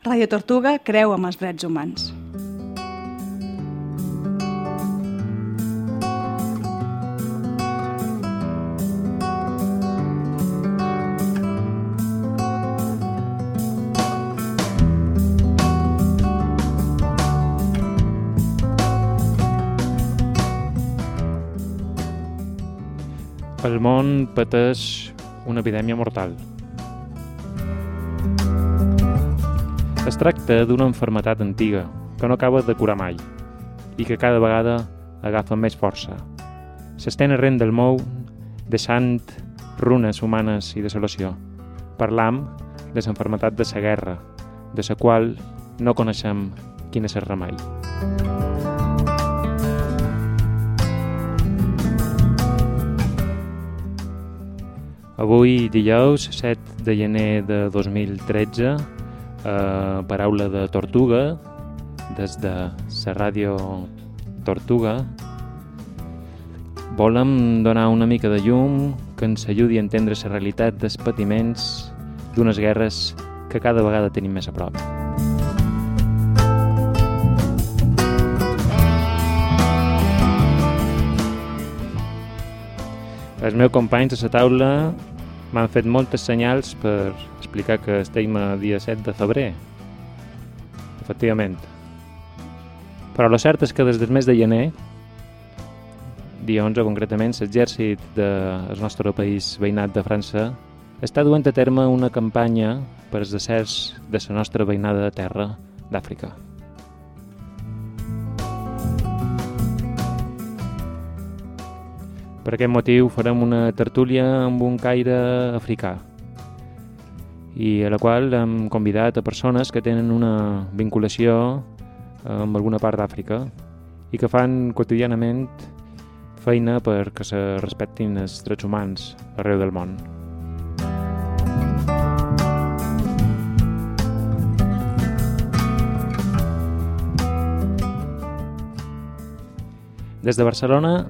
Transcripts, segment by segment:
Ràdio Tortuga creu amb els drets humans. El món pateix una epidèmia mortal. Es tracta d'una enfermetat antiga que no acaba de curar mai i que cada vegada agafa més força. S'estén arrent del mou deixant runes humanes i desolació. Parlam de l'enfermetat de la guerra, de la qual no coneixem quin és el remei. Avui, dijous, 7 de gener de 2013, eh, paraula de Tortuga, des de la ràdio Tortuga, volem donar una mica de llum que ens ajudi a entendre la realitat dels patiments d'unes guerres que cada vegada tenim més a prop. Els meus companys a la taula m'han fet moltes senyals per explicar que estem a dia 7 de febrer. Efectivament. Però el cert és que des del mes de gener, dia 11 concretament, l'exèrcit del nostre país veïnat de França està duent a terme una campanya per als deserts de la nostra veïnada de terra d'Àfrica. Per aquest motiu farem una tertúlia amb un caire africà i a la qual hem convidat a persones que tenen una vinculació amb alguna part d'Àfrica i que fan quotidianament feina perquè se respectin els drets humans arreu del món. Des de Barcelona,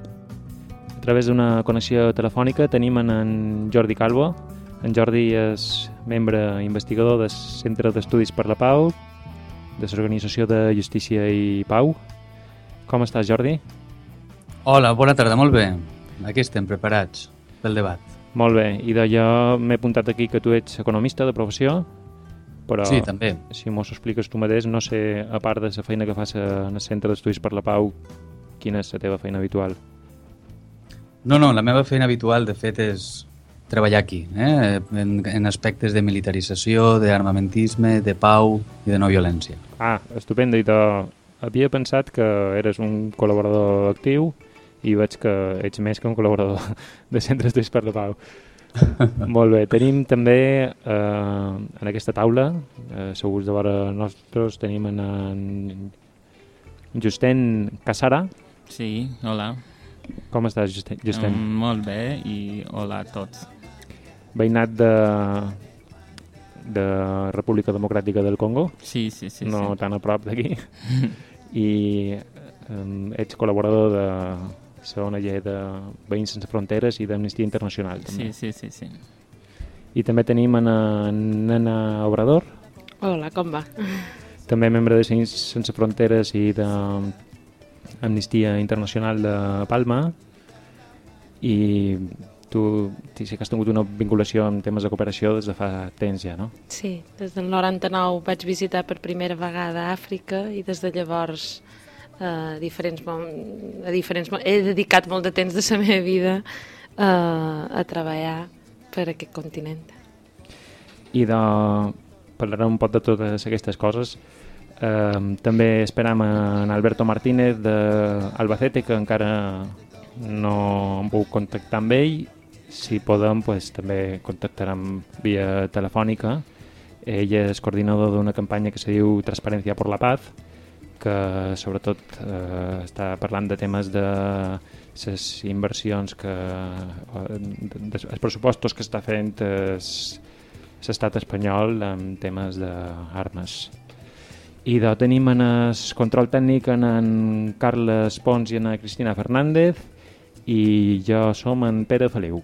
a través d'una connexió telefònica, tenim en, en Jordi Calvo. En Jordi és membre investigador del Centre d'Estudis per la Pau, de l'Organització de Justícia i Pau. Com estàs, Jordi? Hola, bona tarda, molt bé. Aquí estem preparats pel debat. Molt bé, i de jo m'he apuntat aquí que tu ets economista de professió, però Sí, també. si mos ho expliques tu mateix, no sé, a part de la feina que fas en el Centre d'Estudis per la Pau, quina és la teva feina habitual? No, no, la meva feina habitual, de fet, és treballar aquí, eh? en, en aspectes de militarització, d'armamentisme, de pau i de no violència. Ah, estupendo, i te... havia pensat que eres un col·laborador actiu i veig que ets més que un col·laborador de Centre d'Estudis per la Pau. Molt bé, tenim també eh, en aquesta taula, eh, segurs de vora nostres, tenim en, en Justen Casara. Sí, hola. Com estàs, Justen? Justen? Um, molt bé i hola a tots. Veïnat de, de República Democràtica del Congo, Sí, sí, sí. no sí. tan a prop d'aquí, i um, ets col·laborador de la ONG de Veïns Sense Fronteres i d'Amnistia Internacional. També. Sí, sí, sí, sí. I també tenim en, en Nana Obrador, Hola, com va? també membre de Veïns Sense Fronteres i de Amnistia Internacional de Palma i tu sí que has tingut una vinculació amb temes de cooperació des de fa temps ja, no? Sí, des del 99 vaig visitar per primera vegada Àfrica i des de llavors a diferents, a diferents he dedicat molt de temps de la meva vida a, a treballar per aquest continent. I de... parlarem un poc de totes aquestes coses. Eh, també esperam en Alberto Martínez d'Albacete, que encara no hem pogut contactar amb ell. Si podem, pues, també contactarem via telefònica. Ell és coordinador d'una campanya que se diu Transparència per la Paz, que sobretot eh, està parlant de temes de les inversions que eh, de- de- pressupostos que està fent es, l'estat espanyol en temes d'armes. I de tenim en el control tècnic en, en Carles Pons i en Cristina Fernández i jo som en Pere Feliu.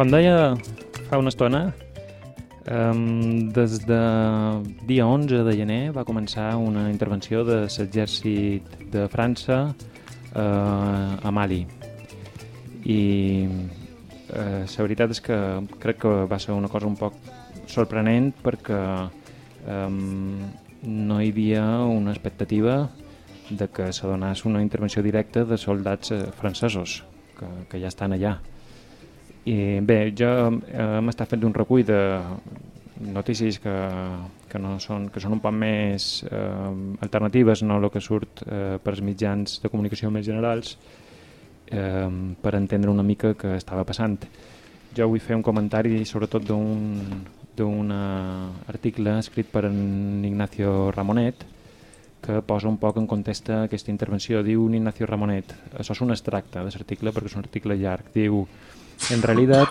Com deia fa una estona, um, des de dia 11 de gener va començar una intervenció de l'exèrcit de França uh, a Mali. I uh, la veritat és que crec que va ser una cosa un poc sorprenent perquè um, no hi havia una expectativa de que se donés una intervenció directa de soldats eh, francesos que, que ja estan allà. I bé, jo eh, hem estat fent un recull de notícies que, que, no són, que són un poc més eh, alternatives, no el que surt eh, per als mitjans de comunicació més generals, eh, per entendre una mica què estava passant. Jo vull fer un comentari sobretot d'un d'un article escrit per en Ignacio Ramonet, que posa un poc en context aquesta intervenció. Diu Ignacio Ramonet, això és un extracte de l'article perquè és un article llarg, diu en realidad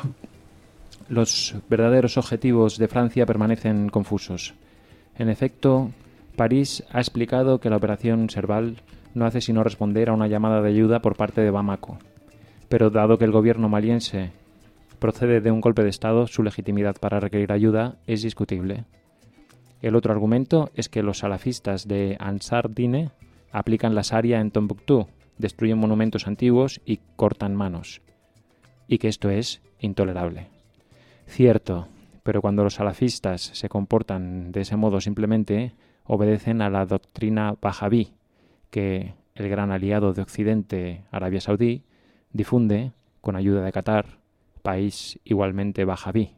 los verdaderos objetivos de Francia permanecen confusos. En efecto, París ha explicado que la operación Serval no hace sino responder a una llamada de ayuda por parte de Bamako. Pero dado que el gobierno maliense procede de un golpe de Estado, su legitimidad para requerir ayuda es discutible. El otro argumento es que los salafistas de Ansar Dine aplican la Sharia en Tombuctú, destruyen monumentos antiguos y cortan manos. Y que esto es intolerable. Cierto, pero cuando los salafistas se comportan de ese modo simplemente obedecen a la doctrina Wahhabí, que el gran aliado de Occidente, Arabia Saudí, difunde con ayuda de Qatar, país igualmente Wahhabí.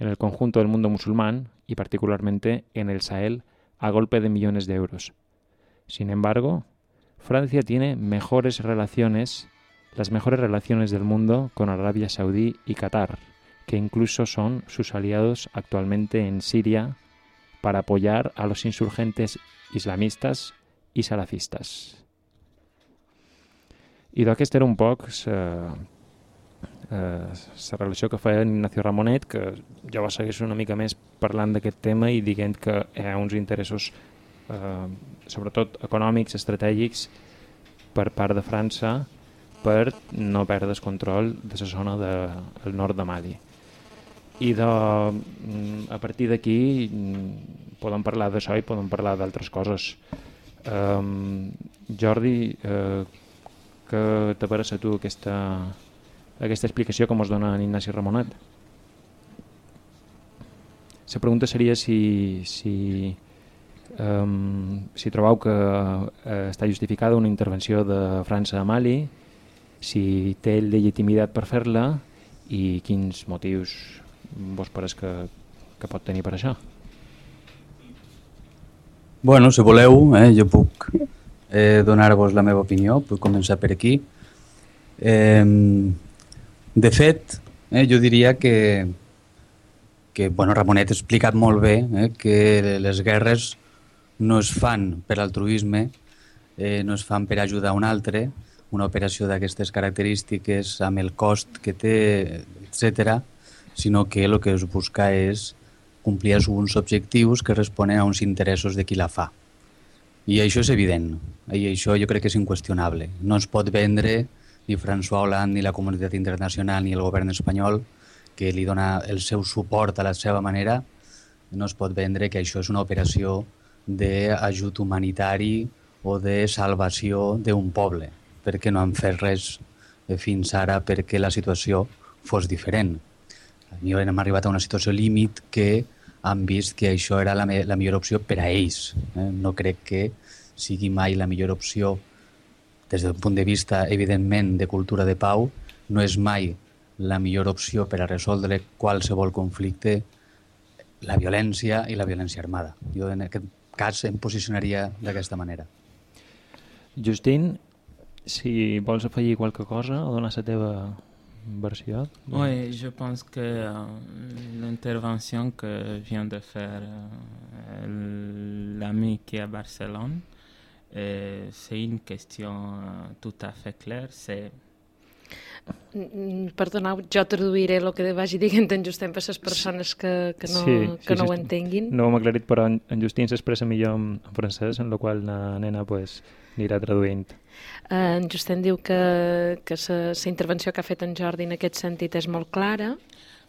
En el conjunto del mundo musulmán, y particularmente en el Sahel, a golpe de millones de euros. Sin embargo, Francia tiene mejores relaciones, las mejores relaciones del mundo con Arabia Saudí y Qatar, que incluso son sus aliados actualmente en Siria para apoyar a los insurgentes islamistas i salafistes. I d'aquest era un poc la eh, relació que feia Ignacio Ramonet, que jo va seguir una mica més parlant d'aquest tema i dient que hi ha uns interessos eh, sobretot econòmics, estratègics per part de França per no perdre el control de la zona del de, nord de Mali. I de, mm, a partir d'aquí mm, podem parlar d'això i podem parlar d'altres coses. Um, Jordi, uh, què te pareix a tu aquesta, aquesta explicació com es dona en Ignasi Ramonet? La pregunta seria si, si, um, si trobeu que uh, està justificada una intervenció de França a Mali, si té legitimitat per fer-la i quins motius vos pareix que, que pot tenir per això? Bueno, si voleu, eh, jo puc eh, donar-vos la meva opinió, puc començar per aquí. Eh, de fet, eh, jo diria que, que bueno, Ramonet ha explicat molt bé eh, que les guerres no es fan per altruisme, eh, no es fan per ajudar un altre, una operació d'aquestes característiques amb el cost que té, etc, sinó que el que es busca és complir uns objectius que responen a uns interessos de qui la fa. I això és evident, i això jo crec que és inqüestionable. No es pot vendre ni François Hollande, ni la comunitat internacional, ni el govern espanyol, que li dona el seu suport a la seva manera, no es pot vendre que això és una operació d'ajut humanitari o de salvació d'un poble, perquè no han fet res fins ara perquè la situació fos diferent. Mi hem arribat a una situació límit que han vist que això era la, me la millor opció per a ells. Eh? No crec que sigui mai la millor opció des d'un punt de vista, evidentment, de cultura de pau, no és mai la millor opció per a resoldre qualsevol conflicte la violència i la violència armada. Jo en aquest cas em posicionaria d'aquesta manera. Justin, si vols afegir qualque cosa o donar la teva versió. Oui, je pense que euh, l'intervention que vient de faire euh, l'ami qui est à Barcelone, c'est une question euh, tout à fait claire. C'est Mm, Perdoneu, jo traduiré el que vagi dient en Justin per les persones que, que no, Sí, que sí, no sí. ho entenguin. No ho hem aclarit, però en, Justín s'expressa millor en, en francès, en la qual la nena pues, anirà traduint. Eh, en Justin diu que, que la intervenció que ha fet en Jordi en aquest sentit és molt clara,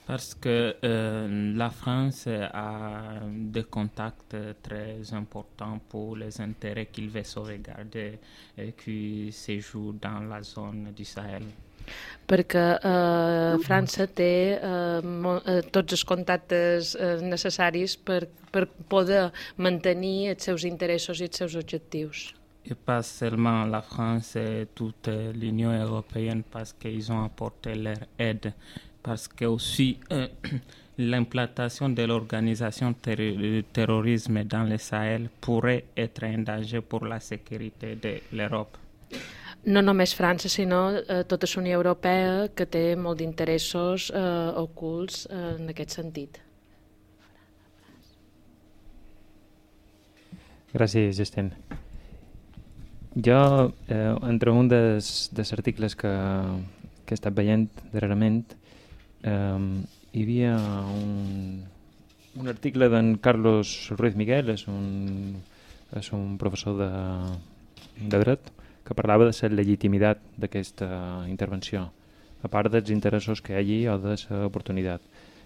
Parce que euh, la France a des contacts très importants pour les intérêts qu'il veut sauvegarder et qui se jouent dans la zone du Sahel. perquè eh, França té eh, eh, tots els contactes eh, necessaris per, per poder mantenir els seus interessos i els seus objectius. Et pas seulement la France et toute l'Union européenne parce qu'ils ont apporté leur aide, parce que aussi euh, l'implantation de l'organisation de terrorisme dans le Sahel pourrait être un danger pour la sécurité de l'Europe. No només França, sinó eh, tota la Unió Europea, que té molt d'interessos eh, ocults eh, en aquest sentit. Gràcies, Justin. Jo, eh, entre un dels, dels articles que, que he estat veient darrerament, eh, hi havia un, un article d'en Carlos Ruiz Miguel, és un, és un professor de, de dret, que parlava de la legitimitat d'aquesta intervenció, a part dels interessos que hi hagi o de l'oportunitat.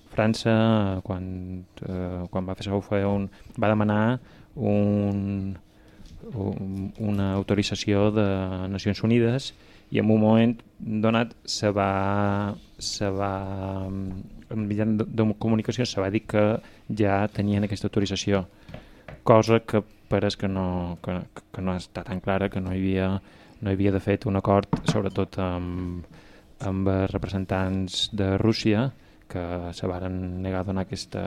França, quan, eh, quan va fer això, un, va demanar un, una autorització de Nacions Unides i en un moment donat se va, se va en mitjans de, de comunicació se va dir que ja tenien aquesta autorització cosa que pareix que no, que, que no està tan clara que no hi havia, no hi havia de fet un acord sobretot amb, amb representants de Rússia que se varen negar a donar aquesta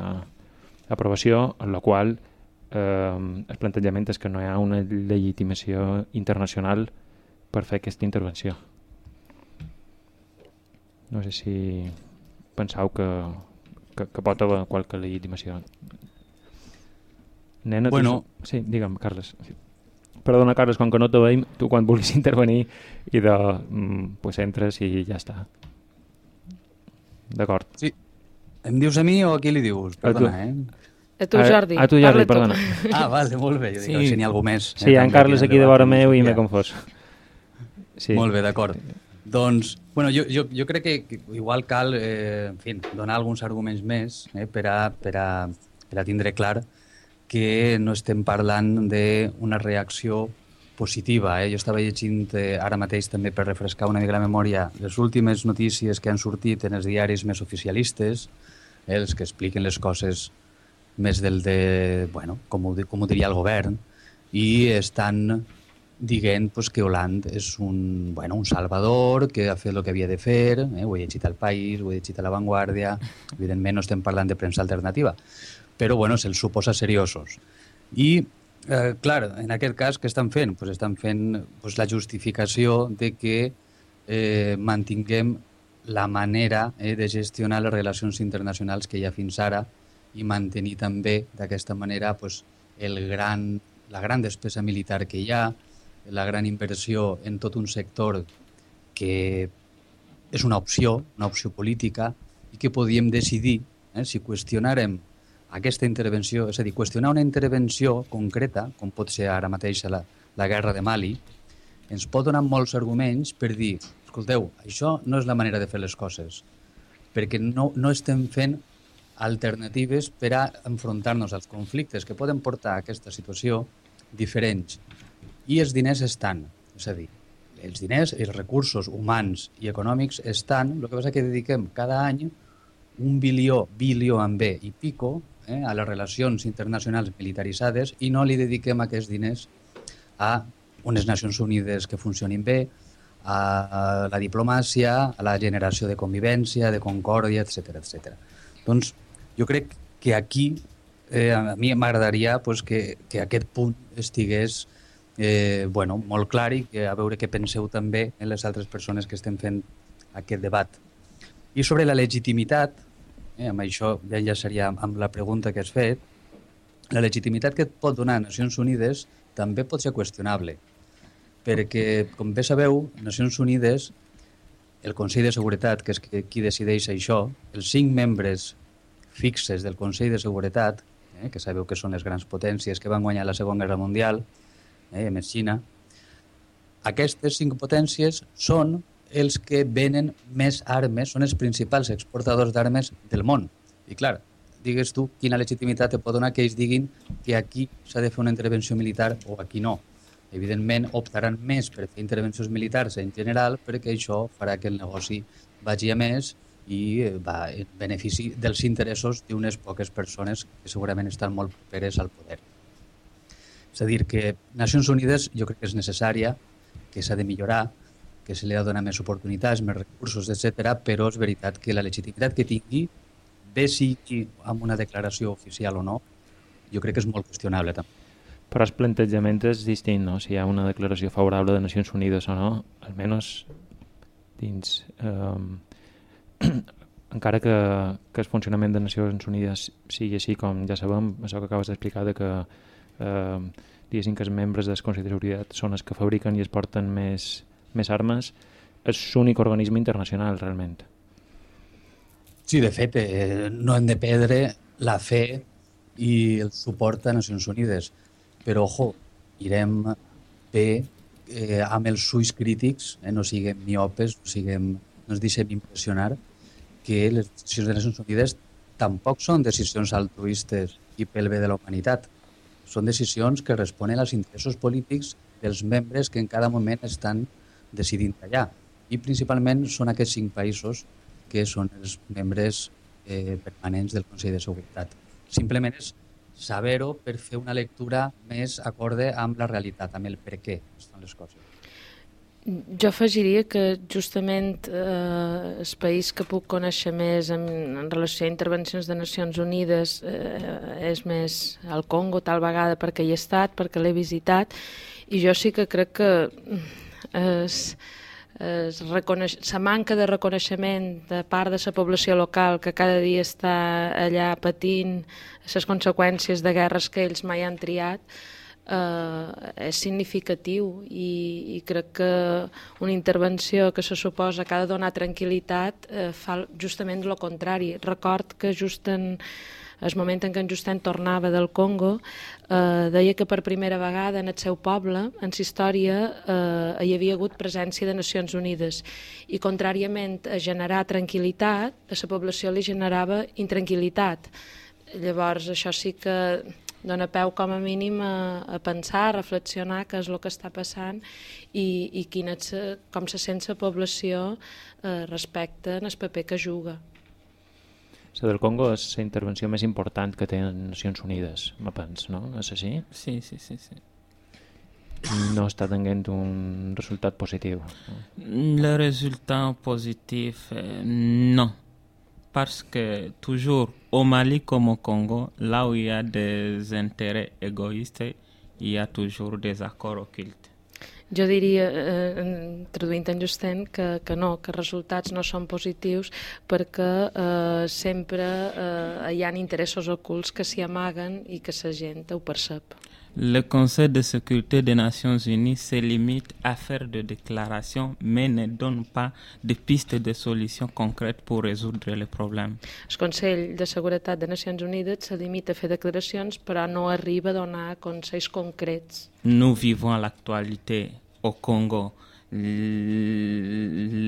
aprovació en la qual eh, el plantejament és que no hi ha una legitimació internacional per fer aquesta intervenció. No sé si penseu que, que, que pot haver qualque legitimació. Nena, Bueno. tu... Sí, digue'm, Carles. Perdona, Carles, com que no te veiem, tu quan vulguis intervenir i de... Mm, pues entres i ja està. D'acord. Sí. Em dius a mi o a qui li dius? Perdona, eh? A tu, A- Jordi. a tu, Jordi, parla tu. perdona. Ah, vale, molt bé. Jo dic, Sí. si n'hi ha algú més. Sí, ha en Carles aquí de debat, vora no meu i sé m'he confós. Sí. Molt bé, d'acord. Doncs, bueno, jo, jo, jo crec que, que igual cal, eh, en fi, donar alguns arguments més eh, per, a, per, a, per a tindre clar que no estem parlant d'una reacció positiva. Eh? Jo estava llegint eh, ara mateix també per refrescar una mica la memòria les últimes notícies que han sortit en els diaris més oficialistes, eh, els que expliquen les coses més del de, bueno, com ho, com ho diria el govern, i estan dient pues, que Hollande és un, bueno, un salvador, que ha fet el que havia de fer, eh? ho he llegit al País, ho he llegit a La Vanguardia, evidentment no estem parlant de premsa alternativa, però bueno, se'ls suposa seriosos. I, eh, clar, en aquest cas, què estan fent? Pues estan fent pues, la justificació de que eh, mantinguem la manera eh, de gestionar les relacions internacionals que hi ha fins ara i mantenir també d'aquesta manera pues, el gran, la gran despesa militar que hi ha, la gran inversió en tot un sector que és una opció, una opció política, i que podíem decidir eh, si qüestionarem aquesta intervenció, és a dir, qüestionar una intervenció concreta, com pot ser ara mateix la, la guerra de Mali, ens pot donar molts arguments per dir, escolteu, això no és la manera de fer les coses, perquè no, no estem fent alternatives per a enfrontar-nos als conflictes que poden portar a aquesta situació diferents. I els diners estan, és a dir, els diners, els recursos humans i econòmics estan, el que passa que dediquem cada any un bilió, bilió amb B i pico, eh, a les relacions internacionals militaritzades i no li dediquem aquests diners a unes Nacions Unides que funcionin bé, a la diplomàcia, a la generació de convivència, de concòrdia, etc etc. Doncs jo crec que aquí eh, a mi m'agradaria pues, que, que aquest punt estigués eh, bueno, molt clar i que a veure què penseu també en les altres persones que estem fent aquest debat. I sobre la legitimitat, eh, amb això ja enllaçaria amb la pregunta que has fet, la legitimitat que et pot donar Nacions Unides també pot ser qüestionable, perquè, com bé sabeu, Nacions Unides el Consell de Seguretat, que és qui decideix això, els cinc membres fixes del Consell de Seguretat, eh, que sabeu que són les grans potències que van guanyar la Segona Guerra Mundial, eh, més Xina, aquestes cinc potències són els que venen més armes, són els principals exportadors d'armes del món. I clar, digues tu quina legitimitat te pot donar que ells diguin que aquí s'ha de fer una intervenció militar o aquí no. Evidentment, optaran més per fer intervencions militars en general perquè això farà que el negoci vagi a més i va en benefici dels interessos d'unes poques persones que segurament estan molt properes al poder. És a dir, que Nacions Unides jo crec que és necessària, que s'ha de millorar, que se li ha de donar més oportunitats, més recursos, etc. però és veritat que la legitimitat que tingui, bé sigui amb una declaració oficial o no, jo crec que és molt qüestionable també. Però el plantejament és distint, no? Si hi ha una declaració favorable de Nacions Unides o no, almenys dins... Eh, encara que, que el funcionament de Nacions Unides sigui així com ja sabem, això que acabes d'explicar de que eh, diguéssim que els membres del Consell de Seguretat són els que fabriquen i es porten més, més armes, és l'únic organisme internacional realment. Sí, de fet, eh, no hem de perdre la fe i el suport a Nacions Unides, però, ojo, irem bé eh, amb els ulls crítics, eh, no siguem miopes, no, siguem, no ens deixem impressionar, que les decisions de les Nacions Unides tampoc són decisions altruistes i pel bé de la humanitat. Són decisions que responen als interessos polítics dels membres que en cada moment estan decidint allà. I principalment són aquests cinc països que són els membres eh, permanents del Consell de Seguretat. Simplement és saber-ho per fer una lectura més acorde amb la realitat, amb el per què estan les coses. Jo afegiria que justament eh, el país que puc conèixer més en, en relació a intervencions de Nacions Unides eh, és més el Congo, tal vegada perquè hi he estat, perquè l'he visitat, i jo sí que crec que es, es reconeix, la manca de reconeixement de part de la població local que cada dia està allà patint les conseqüències de guerres que ells mai han triat, eh, és significatiu i, i crec que una intervenció que se suposa que ha de donar tranquil·litat eh, fa justament el contrari. Record que just en el moment en què en Justent tornava del Congo, eh, deia que per primera vegada en el seu poble, en la història, eh, hi havia hagut presència de Nacions Unides i contràriament a generar tranquil·litat, a la població li generava intranquil·litat. Llavors, això sí que dona peu com a mínim a, a pensar, a reflexionar què és el que està passant i, i quina com se sent la població eh, respecte al paper que juga. La del Congo és la intervenció més important que tenen Nacions Unides, me pens, no? És així? Sí, sí, sí. sí. No està tenint un resultat positiu. Le resultat positiu, eh, no parce que toujours au Mali comme au Congo, là où il y a des intérêts égoïstes, il y a toujours des accords occultes. Jo diria, eh, traduint en Justent, que, que no, que resultats no són positius perquè eh, sempre eh, hi ha interessos ocults que s'hi amaguen i que la gent ho percep. Le Conseil de sécurité des Nations Unies se limite à faire des déclarations, mais ne donne pas de pistes de solutions concrètes pour résoudre les problèmes. El Consell de Seguretat de Nacions Unides se limita a fer declaracions, però no arriba a donar consells concrets. Nous vivons l'actualité au Congo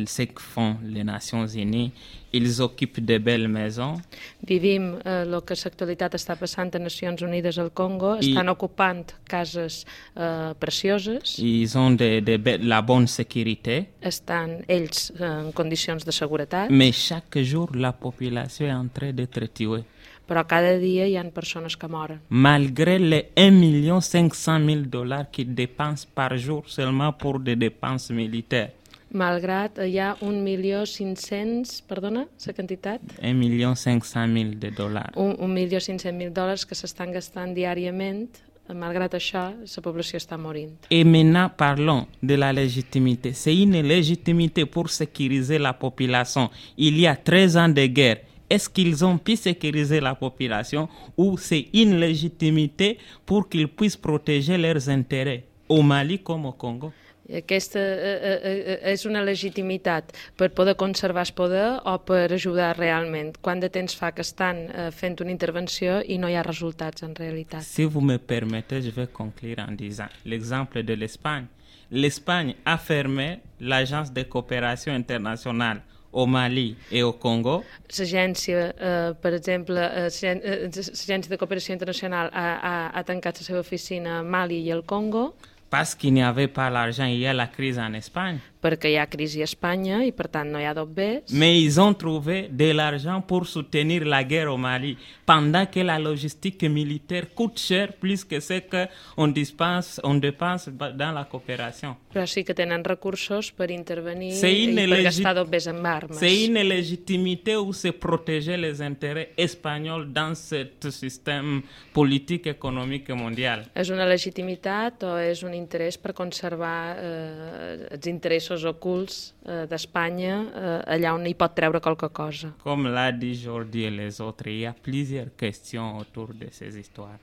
ce que font les Nations Unies. Ils occupent de belles maisons. Vivim eh, el que l'actualitat està passant a Nacions Unides al Congo. I, estan ocupant cases eh, precioses. Ils ont de, de, la bonne sécurité. Estan ells eh, en condicions de seguretat. Mais chaque jour, la population est en train d'être tuée però cada dia hi ha persones que moren. Malgré les 1.500.000 dollars qu'ils dépensent par jour seulement pour des dépenses militaires. Malgrat hi ha 1.500.000, perdona, la quantitat? 1.500.000 de dollars. 1.500.000 dòlars que s'estan gastant diàriament malgrat això, la població està morint. Et maintenant, parlons de la légitimité. C'est une légitimité pour sécuriser la population. Il y a 13 ans de guerre est-ce qu'ils ont pu sécuriser la population ou c'est une légitimité pour qu'ils puissent protéger leurs intérêts au Mali comme au Congo? Aquesta eh, eh, eh, és una legitimitat per poder conservar el poder o per ajudar realment? Quant de temps fa que estan eh, fent una intervenció i no hi ha resultats en realitat? Si vous me permettez, je vais conclure en disant l'exemple de l'Espagne. L'Espagne a fermé l'agence de coopération internationale au Mali et au Congo. L'agència, eh, per exemple, eh, eh, l'agència de cooperació internacional ha, ha, ha tancat la seva oficina a Mali i al Congo Parce qu'il n'y avait pas l'argent, il y a la crise en Espagne. Perquè hi ha crisi a Espanya i per tant no hi ha dobbers. Mais ils ont trouvé de l'argent pour soutenir la guerre au Mali, pendant que la logistique militaire coûte cher plus que ce qu'on dépense, on dépense dans la coopération. Però sí que tenen recursos per intervenir C'est i per gastar dobbers en armes. c'est une légitimité où se protéger les intérêts espagnols dans ce système politique économique mondial. És una legitimitat o és un interès per conservar eh, els interessos ocults eh, d'Espanya eh, allà on hi pot treure qualque cosa. Comme l'a dit Jordi et les autres, il y a plusieurs questions autour de ces histoires.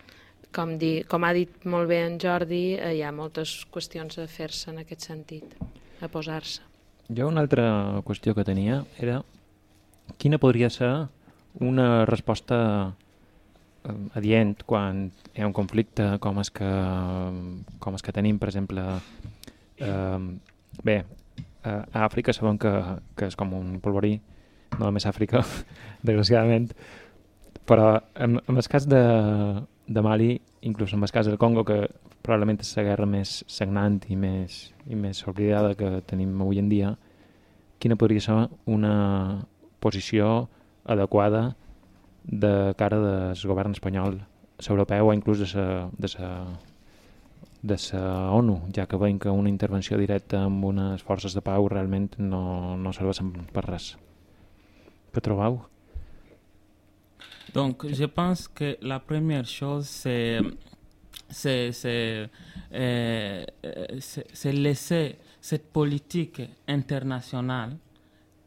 Com, di, com ha dit molt bé en Jordi, eh, hi ha moltes qüestions a fer-se en aquest sentit, a posar-se. Jo una altra qüestió que tenia era quina podria ser una resposta eh, adient quan hi ha un conflicte com és que, com és que tenim, per exemple, eh, bé, a Àfrica sabem que, que és com un polvorí, no només Àfrica, desgraciadament, però en, en el cas de, de Mali, inclús en el cas del Congo, que probablement és la guerra més sagnant i més, i més oblidada que tenim avui en dia, quina podria ser una posició adequada de cara del govern espanyol, l'europeu o inclús de la, de la, ONU, ja que veiem que una intervenció directa amb unes forces de pau realment no, no serveixen per res. Què trobeu? Donc, je pense que la première chose, c'est c'est, euh, laisser cette politique internationale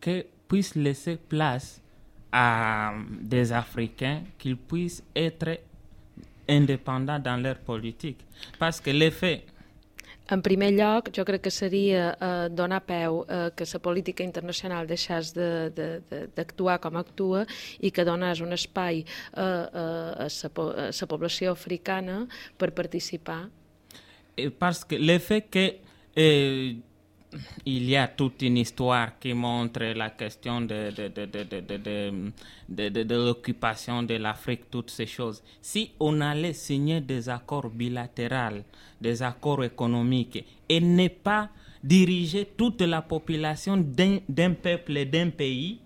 que puisse laisser place à des Africains qu'ils puissent être indépendants dans leur politique. Parce que l'effet En primer lloc, jo crec que seria eh, donar peu eh, que la política internacional deixés de- de- de- d'actuar com actua i que donés un espai eh, eh, a la població africana per participar. Et parce que le fait que euh, il y a toute une histoire qui montre la question de, de, de, de, de, l'occupation de l'Afrique, toutes ces choses. Si on allait signer des accords bilatéraux, des accords économiques, et ne pas diriger toute la population d'un d'un peuple et d'un pays,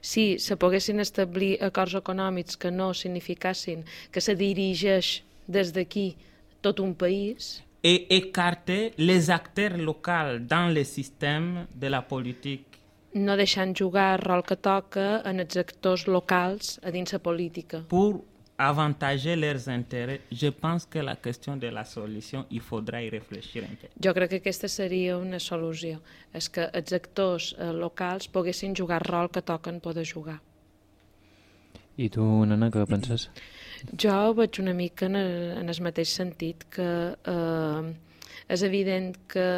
Si se poguessin establir acords econòmics que no significassin que se dirigeix des d'aquí tot un país, et écarter les acteurs locaux dans le système de la politique no deixant jugar el rol que toca en els actors locals a dins la política. pour avantager leurs intérêts, je pense que la question de la solution, il faudra y réfléchir un peu. Jo crec que aquesta seria una solució, és que els actors eh, locals poguessin jugar el rol que toquen poder jugar. I tu, nena, què penses? Jo ho una mica en el, en el mateix sentit que eh, és evident que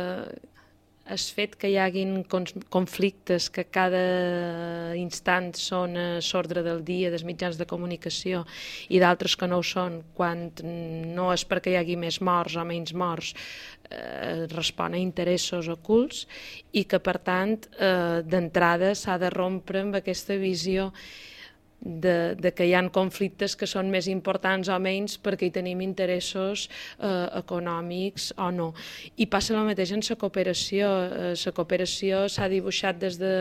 el fet que hi haguin conflictes que cada instant són a l'ordre del dia dels mitjans de comunicació i d'altres que no ho són, quan no és perquè hi hagi més morts o menys morts, eh, respon a interessos ocults i que, per tant, eh, d'entrada s'ha de rompre amb aquesta visió de, de que hi ha conflictes que són més importants o menys perquè hi tenim interessos eh, econòmics o no. I passa el mateix en la cooperació. Eh, la cooperació s'ha dibuixat des de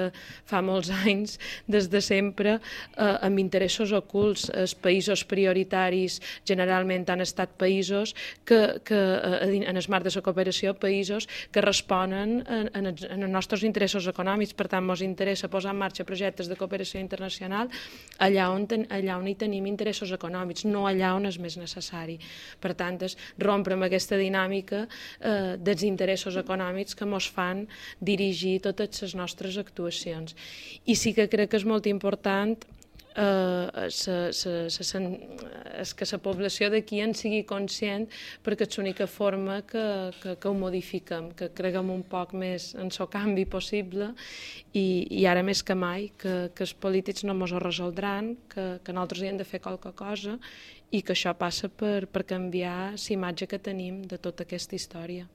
fa molts anys, des de sempre, eh, amb interessos ocults. Els països prioritaris generalment han estat països que, que eh, en el marc de la cooperació, països que responen en, en, en els nostres interessos econòmics. Per tant, ens interessa posar en marxa projectes de cooperació internacional allà on, ten, allà on hi tenim interessos econòmics, no allà on és més necessari. Per tant, és rompre amb aquesta dinàmica eh, dels interessos econòmics que ens fan dirigir totes les nostres actuacions. I sí que crec que és molt important eh, sa, sa, sen- és que la població d'aquí en sigui conscient perquè és l'única forma que, que, que ho modifiquem, que creguem un poc més en el canvi possible i, i ara més que mai que, que els polítics no ens ho resoldran, que, que nosaltres hi hem de fer qualque cosa i que això passa per, per canviar la imatge que tenim de tota aquesta història.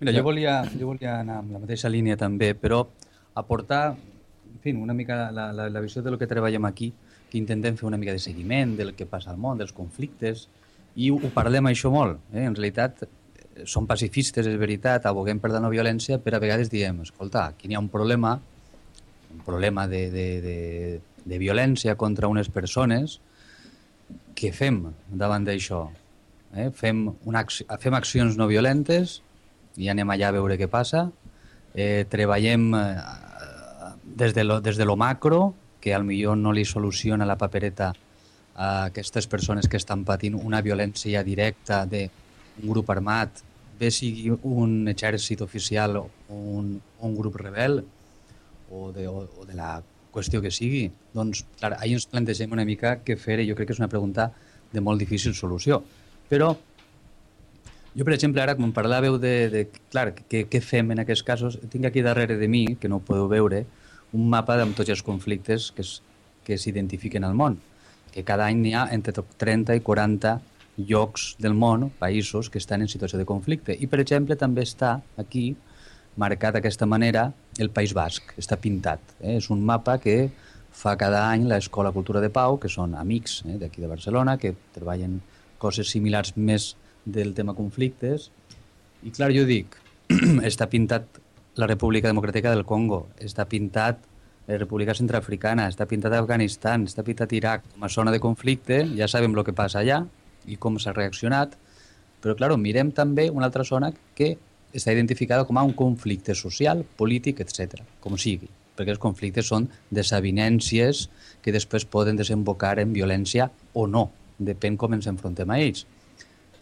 Mira, jo volia, jo volia anar amb la mateixa línia també, però aportar fi, una mica la, la, la visió de lo que treballem aquí, que intentem fer una mica de seguiment del que passa al món, dels conflictes, i ho, ho parlem això molt. Eh? En realitat, eh, som pacifistes, és veritat, aboguem per la no violència, però a vegades diem, escolta, aquí n'hi ha un problema, un problema de, de, de, de violència contra unes persones, què fem davant d'això? Eh? Fem, una fem accions no violentes i anem allà a veure què passa, eh, treballem eh, des de, lo, des de lo macro, que al millor no li soluciona la papereta a aquestes persones que estan patint una violència directa d'un grup armat, bé sigui un exèrcit oficial o un, un grup rebel o de, o, o de la qüestió que sigui, doncs, clar, ahir ens plantegem una mica què fer i jo crec que és una pregunta de molt difícil solució. Però jo, per exemple, ara, quan parlàveu de, de clar, què, què fem en aquests casos, tinc aquí darrere de mi, que no ho podeu veure, un mapa amb tots els conflictes que, es, que s'identifiquen al món, que cada any n'hi ha entre 30 i 40 llocs del món, països, que estan en situació de conflicte. I, per exemple, també està aquí, marcat d'aquesta manera, el País Basc, està pintat. Eh? És un mapa que fa cada any l'Escola Cultura de Pau, que són amics eh, d'aquí de Barcelona, que treballen coses similars més del tema conflictes. I clar, jo dic, està pintat la República Democràtica del Congo, està pintat la República Centroafricana, està pintat Afganistan, està pintat Iraq com a zona de conflicte, ja sabem el que passa allà i com s'ha reaccionat, però clar, mirem també una altra zona que està identificada com a un conflicte social, polític, etc, com sigui, perquè els conflictes són desavinències que després poden desembocar en violència o no, depèn com ens enfrontem a ells.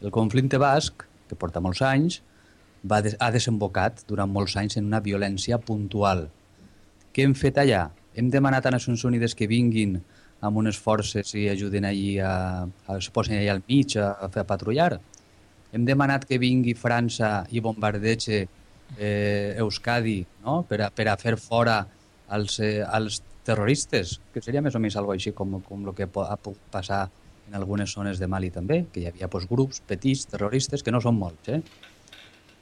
El conflicte basc, que porta molts anys, va de, ha desembocat durant molts anys en una violència puntual. Què hem fet allà? Hem demanat a Nacions Unides que vinguin amb unes forces i ajuden allí a, a es posin allà al mig a, a fer patrullar. Hem demanat que vingui França i bombardege eh, Euskadi no? per, a, per a fer fora els, eh, els terroristes, que seria més o menys algo així com, com el que ha pogut passar en algunes zones de Mali també, que hi havia pues, grups petits terroristes, que no són molts, eh?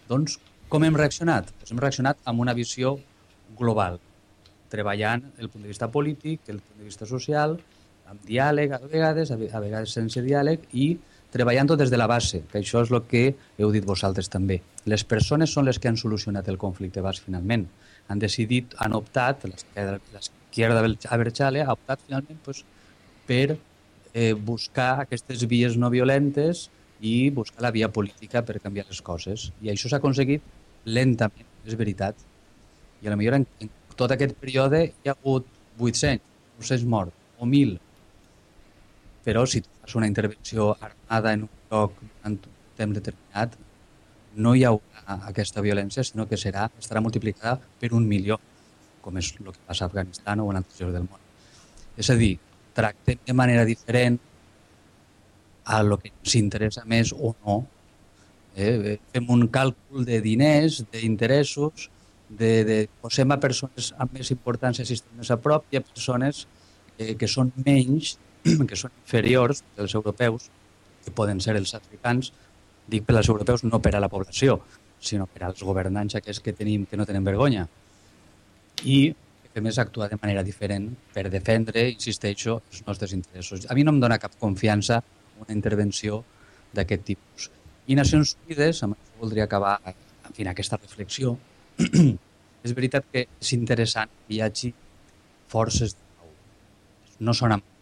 Doncs com hem reaccionat? Doncs hem reaccionat amb una visió global, treballant el punt de vista polític, el punt de vista social, amb diàleg a vegades, a vegades sense diàleg i treballant des de la base, que això és el que heu dit vosaltres també. Les persones són les que han solucionat el conflicte bas finalment. Han decidit, han optat, l'esquerda Aberchale ha optat finalment pues, per eh, buscar aquestes vies no violentes i buscar la via política per canviar les coses. I això s'ha aconseguit lentament, és veritat. I a la millor en, en tot aquest període hi ha hagut 800, 900 morts, o 1.000. Però si tu fas una intervenció armada en un lloc en un temps determinat, no hi haurà aquesta violència, sinó que serà, estarà multiplicada per un milió, com és el que passa a Afganistan o en altres llocs del món. És a dir, tractem de manera diferent a lo que ens interessa més o no. Eh? Fem un càlcul de diners, d'interessos, de, de, posem a persones amb més importància si estem més a prop i a persones eh, que són menys, que són inferiors dels europeus, que poden ser els africans, dic per als europeus no per a la població, sinó per als governants aquests que tenim que no tenen vergonya. I que més actuar de manera diferent per defendre, insisteixo, els nostres interessos. A mi no em dóna cap confiança una intervenció d'aquest tipus. I Nacions Unides, amb això voldria acabar en fi, aquesta reflexió, és veritat que és interessant que hi hagi forces de pau. No són amb...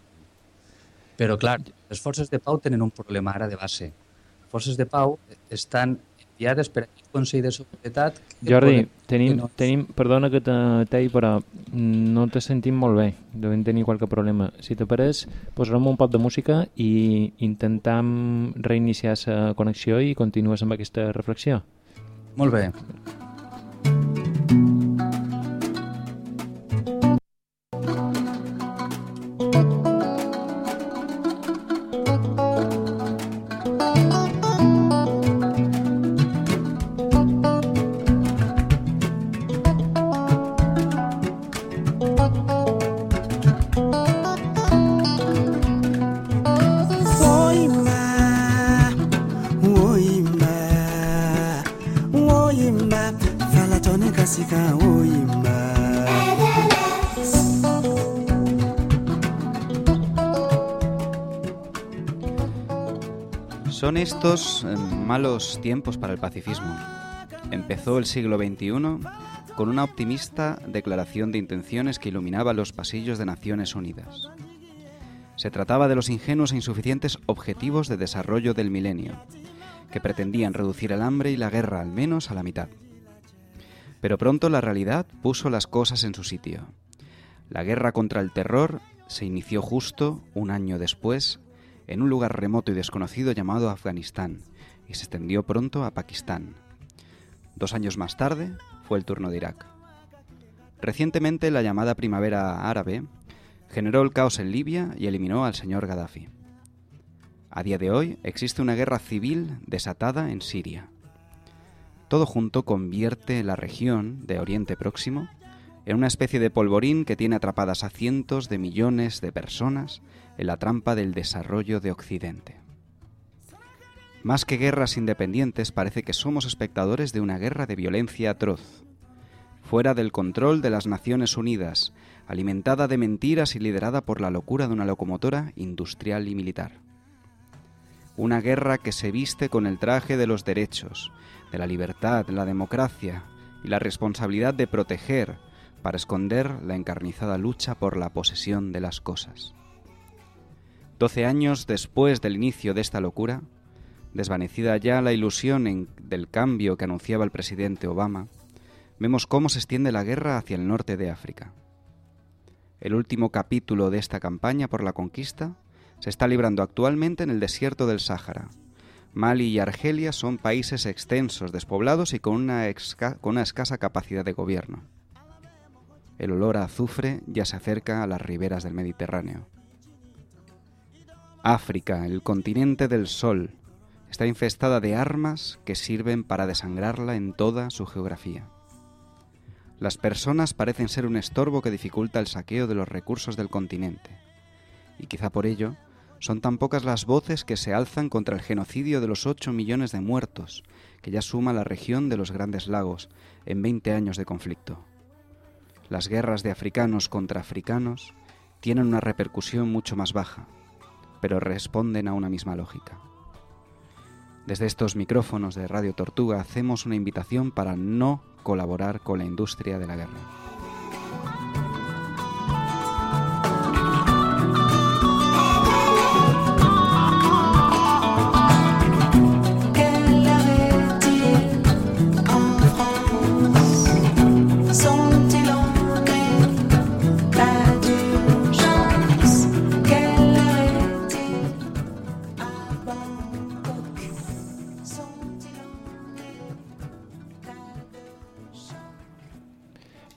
Però, clar, les forces de pau tenen un problema ara de base. Les forces de pau estan enviades per aquest Consell de Seguretat... Jordi, poden, tenim, no... tenim, perdona que t'hi, però no te sentim molt bé. Devem tenir qualque problema. Si te pareix, posarem un pot de música i intentam reiniciar la connexió i continues amb aquesta reflexió. Molt bé. Eh, malos tiempos para el pacifismo. Empezó el siglo XXI con una optimista declaración de intenciones que iluminaba los pasillos de Naciones Unidas. Se trataba de los ingenuos e insuficientes objetivos de desarrollo del milenio, que pretendían reducir el hambre y la guerra al menos a la mitad. Pero pronto la realidad puso las cosas en su sitio. La guerra contra el terror se inició justo un año después en un lugar remoto y desconocido llamado Afganistán y se extendió pronto a Pakistán. Dos años más tarde fue el turno de Irak. Recientemente la llamada primavera árabe generó el caos en Libia y eliminó al señor Gaddafi. A día de hoy existe una guerra civil desatada en Siria. Todo junto convierte la región de Oriente Próximo en una especie de polvorín que tiene atrapadas a cientos de millones de personas en la trampa del desarrollo de Occidente. Más que guerras independientes, parece que somos espectadores de una guerra de violencia atroz, fuera del control de las Naciones Unidas, alimentada de mentiras y liderada por la locura de una locomotora industrial y militar. Una guerra que se viste con el traje de los derechos, de la libertad, la democracia y la responsabilidad de proteger para esconder la encarnizada lucha por la posesión de las cosas. Doce años después del inicio de esta locura, desvanecida ya la ilusión del cambio que anunciaba el presidente Obama, vemos cómo se extiende la guerra hacia el norte de África. El último capítulo de esta campaña por la conquista se está librando actualmente en el desierto del Sáhara. Mali y Argelia son países extensos, despoblados y con una, con una escasa capacidad de gobierno. El olor a azufre ya se acerca a las riberas del Mediterráneo. África, el continente del sol, está infestada de armas que sirven para desangrarla en toda su geografía. Las personas parecen ser un estorbo que dificulta el saqueo de los recursos del continente, y quizá por ello son tan pocas las voces que se alzan contra el genocidio de los 8 millones de muertos que ya suma la región de los Grandes Lagos en 20 años de conflicto. Las guerras de africanos contra africanos tienen una repercusión mucho más baja, pero responden a una misma lógica. Desde estos micrófonos de Radio Tortuga hacemos una invitación para no colaborar con la industria de la guerra.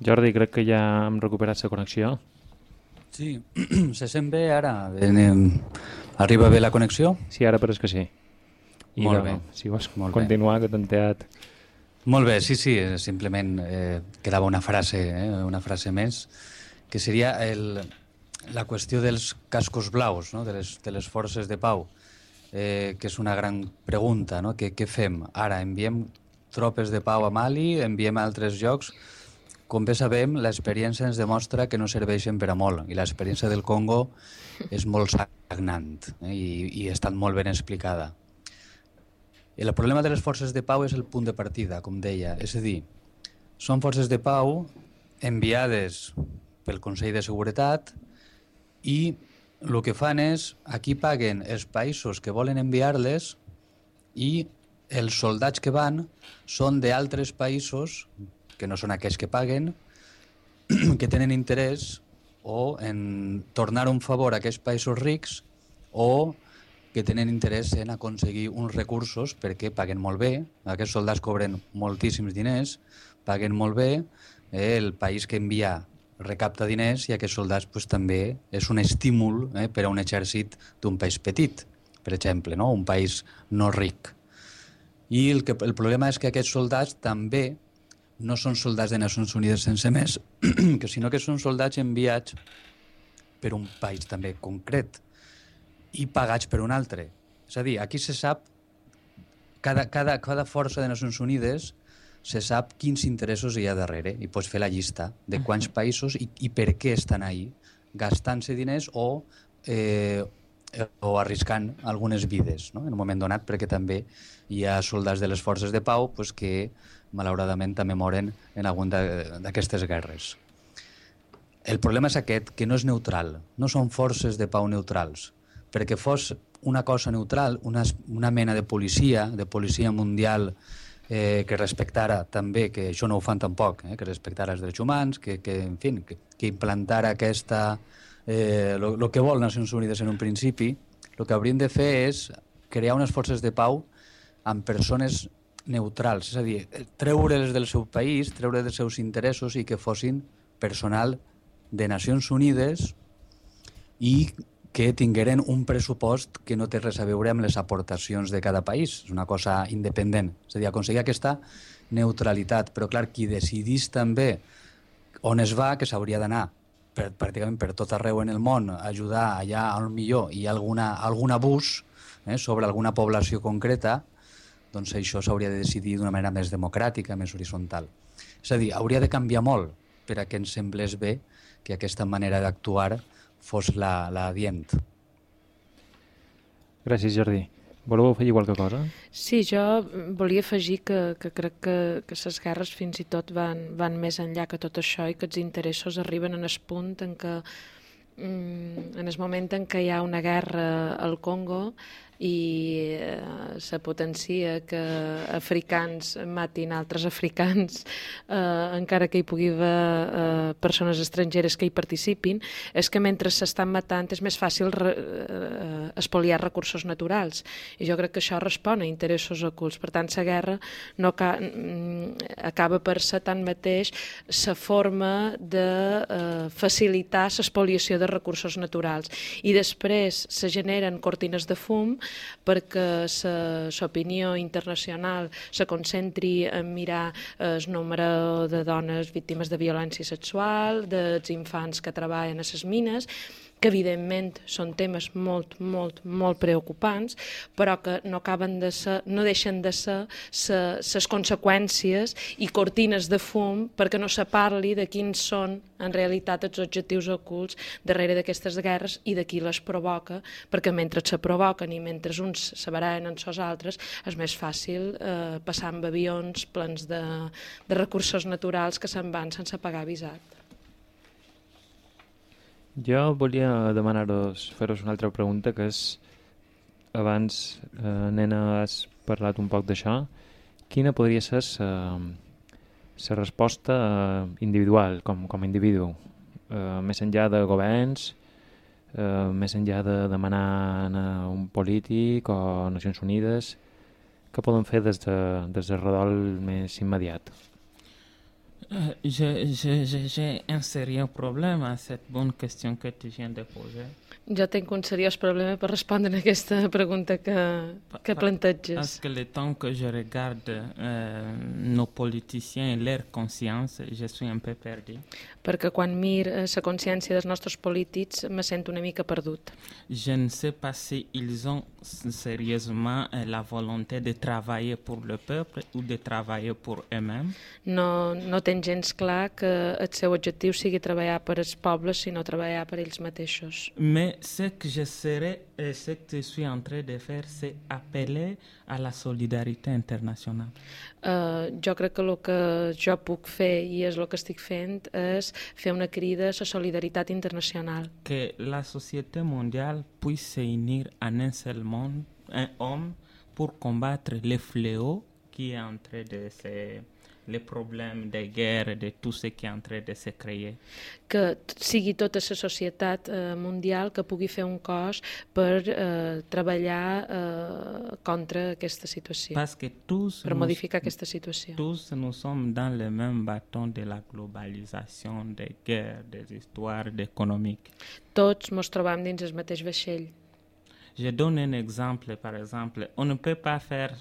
Jordi, crec que ja hem recuperat la connexió. Sí, se sent bé ara? Arriba bé la connexió? Sí, ara però és que sí. I Molt bé. Si vols Molt continuar, que t'he enterat. Molt bé, sí, sí, eh, simplement eh, quedava una frase, eh, una frase més, que seria el, la qüestió dels cascos blaus, no? de, les, de les forces de pau, eh, que és una gran pregunta, no? Què, què fem? Ara, enviem tropes de pau a Mali, enviem a altres llocs, com bé sabem, l'experiència ens demostra que no serveixen per a molt i l'experiència del Congo és molt sagnant eh, i, i ha estat molt ben explicada. El problema de les forces de pau és el punt de partida, com deia. És a dir, són forces de pau enviades pel Consell de Seguretat i el que fan és, aquí paguen els països que volen enviar-les i els soldats que van són d'altres països que no són aquells que paguen, que tenen interès o en tornar un favor a aquests països rics o que tenen interès en aconseguir uns recursos perquè paguen molt bé, aquests soldats cobren moltíssims diners, paguen molt bé, eh, el país que envia recapta diners i aquests soldats pues, també és un estímul eh, per a un exèrcit d'un país petit, per exemple, no? un país no ric. I el, que, el problema és que aquests soldats també no són soldats de Nacions Unides sense més, que sinó que són soldats enviats per un país també concret i pagats per un altre. És a dir, aquí se sap, cada, cada, cada força de Nacions Unides se sap quins interessos hi ha darrere i pots fer la llista de quants països i, i per què estan ahí, gastant-se diners o, eh, o arriscant algunes vides no? en un moment donat, perquè també hi ha soldats de les forces de pau pues, que malauradament també moren en algun d'aquestes guerres. El problema és aquest, que no és neutral, no són forces de pau neutrals, perquè fos una cosa neutral, una, una mena de policia, de policia mundial eh, que respectara també, que això no ho fan tampoc, eh, que respectara els drets humans, que, que en fi, que, que implantara aquesta... Eh, lo, que vol Nacions Unides en un principi, el que haurien de fer és crear unes forces de pau amb persones neutrals, és a dir, treure'ls del seu país, treure dels seus interessos i que fossin personal de Nacions Unides i que tingueren un pressupost que no té res a veure amb les aportacions de cada país, és una cosa independent, és a dir, aconseguir aquesta neutralitat, però clar, qui decidís també on es va, que s'hauria d'anar pràcticament per tot arreu en el món, ajudar allà al millor i alguna, algun abús eh, sobre alguna població concreta, doncs això s'hauria de decidir d'una manera més democràtica, més horitzontal. És a dir, hauria de canviar molt per a que ens semblés bé que aquesta manera d'actuar fos la, la dient. Gràcies, Jordi. Voleu afegir qualque cosa? Sí, jo volia afegir que, que crec que, que les guerres fins i tot van, van més enllà que tot això i que els interessos arriben en el punt en què mm, en el moment en què hi ha una guerra al Congo i eh, se potencia que africans matin altres africans eh, encara que hi pugui haver eh, persones estrangeres que hi participin. És que mentre s'estan matant és més fàcil re, eh, espoliar recursos naturals. I jo crec que això respon a interessos ocults. Per tant la guerra no ca mm, acaba per ser tanmateix la forma de eh, facilitar l'espoliació de recursos naturals. I després se generen cortines de fum perquè l'opinió internacional se concentri en mirar el número de dones víctimes de violència sexual, dels infants que treballen a les mines, que evidentment són temes molt, molt, molt preocupants, però que no acaben de ser, no deixen de ser les conseqüències i cortines de fum perquè no se parli de quins són en realitat els objectius ocults darrere d'aquestes guerres i de qui les provoca, perquè mentre se provoquen i mentre uns se barallen en sos altres, és més fàcil eh, passar amb avions plens de, de recursos naturals que se'n van sense pagar visat. Jo volia demanar-vos, fer-vos una altra pregunta, que és, abans, eh, nena, has parlat un poc d'això, quina podria ser la resposta eh, individual, com, com a individu, eh, més enllà de governs, eh, més enllà de demanar a un polític o Nacions Unides, què poden fer des, de, des del redol més immediat? Euh, J'ai un sérieux problème à cette bonne question que tu viens de poser. Jo tinc un seriós problema per respondre a aquesta pregunta que, que planteges. Parce que le temps que je regarde euh, nos politiciens et leur conscience, je suis un peu perdu. Perquè quan mir la eh, consciència dels nostres polítics me sento una mica perdut. Je ne sais pas si ils ont sérieusement euh, la volonté de travailler pour le peuple ou de travailler pour eux-mêmes. No, no ten gens clar que el seu objectiu sigui treballar per als pobles, sinó treballar per ells mateixos. Mais ce que je serais et ce que je suis en train de faire, c'est appeler à la solidarité internationale. Uh, jo crec que el que jo puc fer i és el que estic fent és fer una crida a la solidaritat internacional. Que la société mondiale puisse s'unir en un seul monde, un homme, pour combattre les fléaux qui est en train de se les problèmes de guerre, de tout ce qui est en train de se créer. Que sigui tota la societat eh, mundial que pugui fer un cos per eh, treballar eh, contra aquesta situació. Parce que tous per modificar aquesta situació. Tous nous sommes dans le même bâton de la globalisation, des guerres, des histoires, d'économique. Tots mos trobam dins el mateix vaixell. Je donne un exemple, par exemple, on ne peut pas faire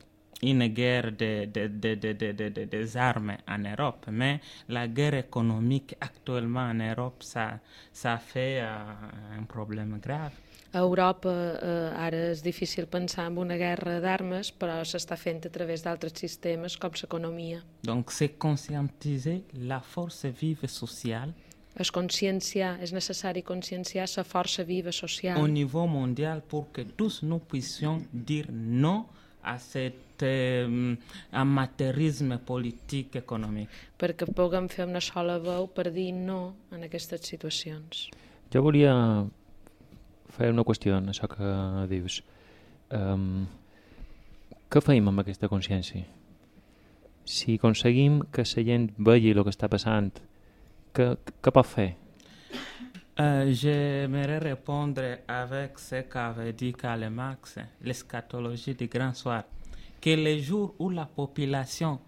une guerre de, de, de, de, de, de, de, des armes en Europe, mais la guerre économique actuellement en Europe, ça, ça fait euh, un problème grave. A Europa eh, ara és difícil pensar en una guerra d'armes, però s'està fent a través d'altres sistemes com l'economia. Donc c'est conscientiser la force vive sociale És conscienciar, és necessari conscienciar la força viva social au niveau mondial pour que tous nous puissions dire non à cet euh, amateurisme politique économique. perquè puguem fer una sola veu per dir no en aquestes situacions. Jo volia fer una qüestió en això que dius. Um, què feim amb aquesta consciència? Si aconseguim que la gent vegi el que està passant, què, què pot fer? Euh, J'aimerais répondre avec ce qu'avait dit Karl Marx, l'eschatologie du grand soir, que le jour où la population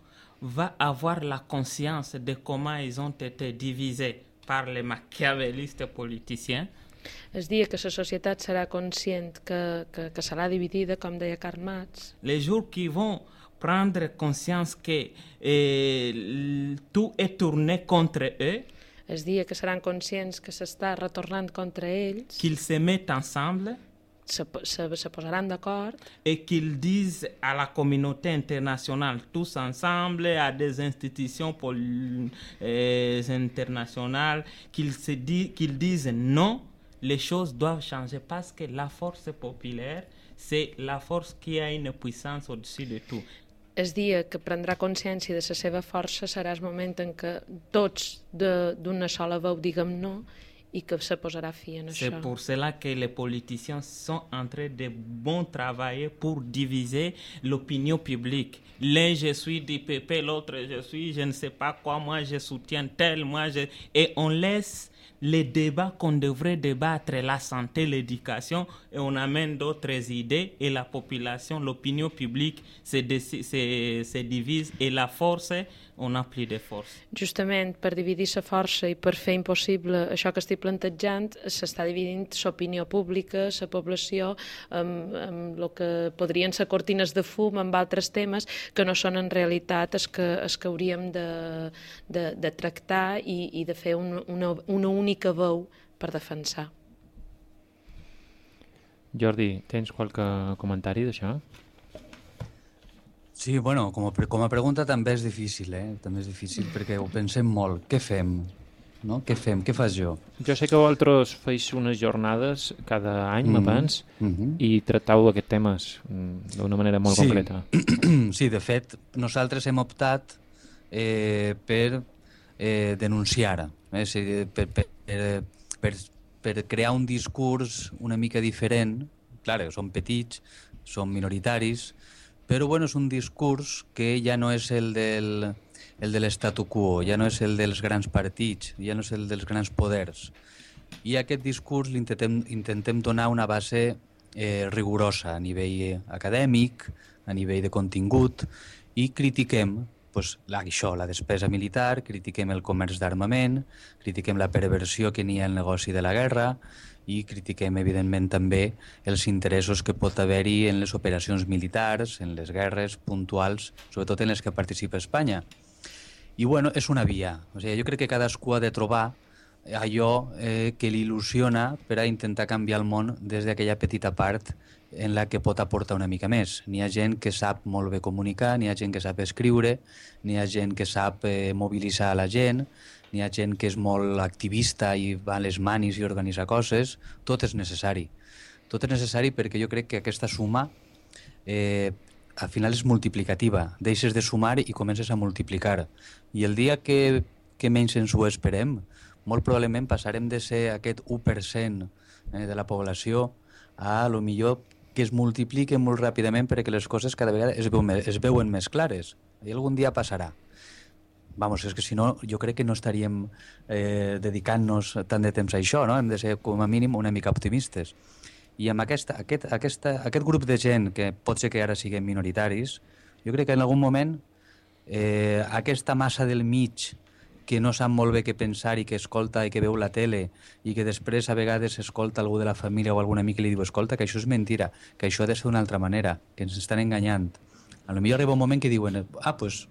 va avoir la conscience de comment ils ont été divisés par les machiavélistes politiciens, El dia que la societat serà conscient que, que, que serà dividida, com deia Karl Marx, les jours qui vont prendre conscience que eh, tout est tourné contre eux, el dia que seran conscients que s'està retornant contra ells, qu'ils se mettent ensemble. Se, se, se posaran d'acord. Et qu'ils disent à la communauté internationale, tous ensemble, à des institutions euh, internationales, qu'ils di- qu'ils disent non, les choses doivent changer parce que la force populaire, c'est la force qui a une puissance au-dessus de tout. El dia que prendrà consciència de la seva força serà el moment en què tots de- d'una sola veu diguem no i que se posarà fi en C'est pour cela que les politiciens sont en train de bon travailler pour diviser l'opinion publique. L'un, je suis du PP, l'autre, je suis, je ne sais pas quoi, moi, je soutiens tel, moi, je... Et on laisse les débats qu'on devrait débattre, la santé, l'éducation, et on amène d'autres idées, et la population, l'opinion publique se, se divise, et la force, on n'a plus de force. Justament per dividir la força i per fer impossible això que estic plantejant, s'està dividint l'opinió pública, la població, amb, amb el que podrien ser cortines de fum, amb altres temes que no són en realitat els que, els que hauríem de, de, de tractar i, i de fer un, una, una única veu per defensar. Jordi, tens qualque comentari d'això? Sí, bueno, com a, com a pregunta també és difícil, eh? També és difícil perquè ho pensem molt. Què fem? No? Què fem? Què fas jo? Jo sé que vosaltres feis unes jornades cada any, mm -hmm. Mhm, m'abans, mhm. i tractau aquests temes mm, d'una manera molt Sí. concreta. Sí, de fet, nosaltres hem optat eh, per eh, denunciar, eh, sí, per, per, per, per, per crear un discurs una mica diferent. Clar, som petits, som minoritaris, però bueno, és un discurs que ja no és el del el de l'estatu quo, ja no és el dels grans partits, ja no és el dels grans poders. I a aquest discurs l'intentem intentem donar una base eh, rigorosa a nivell acadèmic, a nivell de contingut, i critiquem pues, la, això, la despesa militar, critiquem el comerç d'armament, critiquem la perversió que n'hi ha al negoci de la guerra i critiquem, evidentment, també els interessos que pot haver-hi en les operacions militars, en les guerres puntuals, sobretot en les que participa Espanya. I bueno, és una via. O sigui, jo crec que cadascú ha de trobar allò eh, que l'il·lusiona per a intentar canviar el món des d'aquella petita part en la que pot aportar una mica més. N'hi ha gent que sap molt bé comunicar, n'hi ha gent que sap escriure, n'hi ha gent que sap eh, mobilitzar la gent, n'hi ha gent que és molt activista i va a les manis i organitza coses. Tot és necessari. Tot és necessari perquè jo crec que aquesta suma eh, al final és multiplicativa. Deixes de sumar i comences a multiplicar. I el dia que, que menys ens ho esperem, molt probablement passarem de ser aquest 1% eh, de la població a lo millor que es multipliquen molt ràpidament perquè les coses cada vegada es, me- es veuen més clares. I algun dia passarà. Vamos, és que si no, jo crec que no estaríem eh, dedicant-nos tant de temps a això, no? Hem de ser, com a mínim, una mica optimistes. I amb aquesta, aquest, aquesta, aquest grup de gent, que pot ser que ara siguem minoritaris, jo crec que en algun moment eh, aquesta massa del mig que no sap molt bé què pensar i que escolta i que veu la tele i que després a vegades escolta algú de la família o algun amic i li diu escolta, que això és mentira, que això ha de ser d'una altra manera, que ens estan enganyant. A lo millor arriba un moment que diuen ah, pues,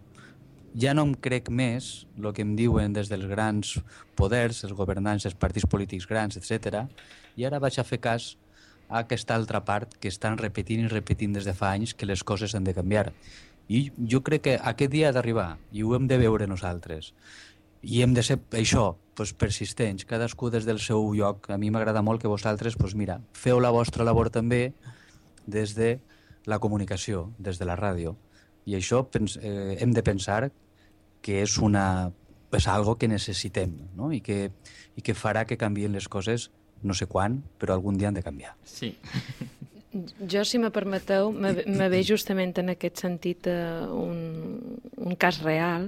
ja no em crec més el que em diuen des dels grans poders, els governants, els partits polítics grans, etc. I ara vaig a fer cas a aquesta altra part que estan repetint i repetint des de fa anys que les coses han de canviar. I jo crec que aquest dia ha d'arribar i ho hem de veure nosaltres. I hem de ser, això, pues, persistents, cadascú des del seu lloc. A mi m'agrada molt que vosaltres, pues, mira, feu la vostra labor també des de la comunicació, des de la ràdio. I això pens, eh, hem de pensar que és una és algo que necessitem no? I, que, i que farà que canvien les coses no sé quan, però algun dia han de canviar. Sí. Jo, si me permeteu, me ve justament en aquest sentit uh, un, un cas real.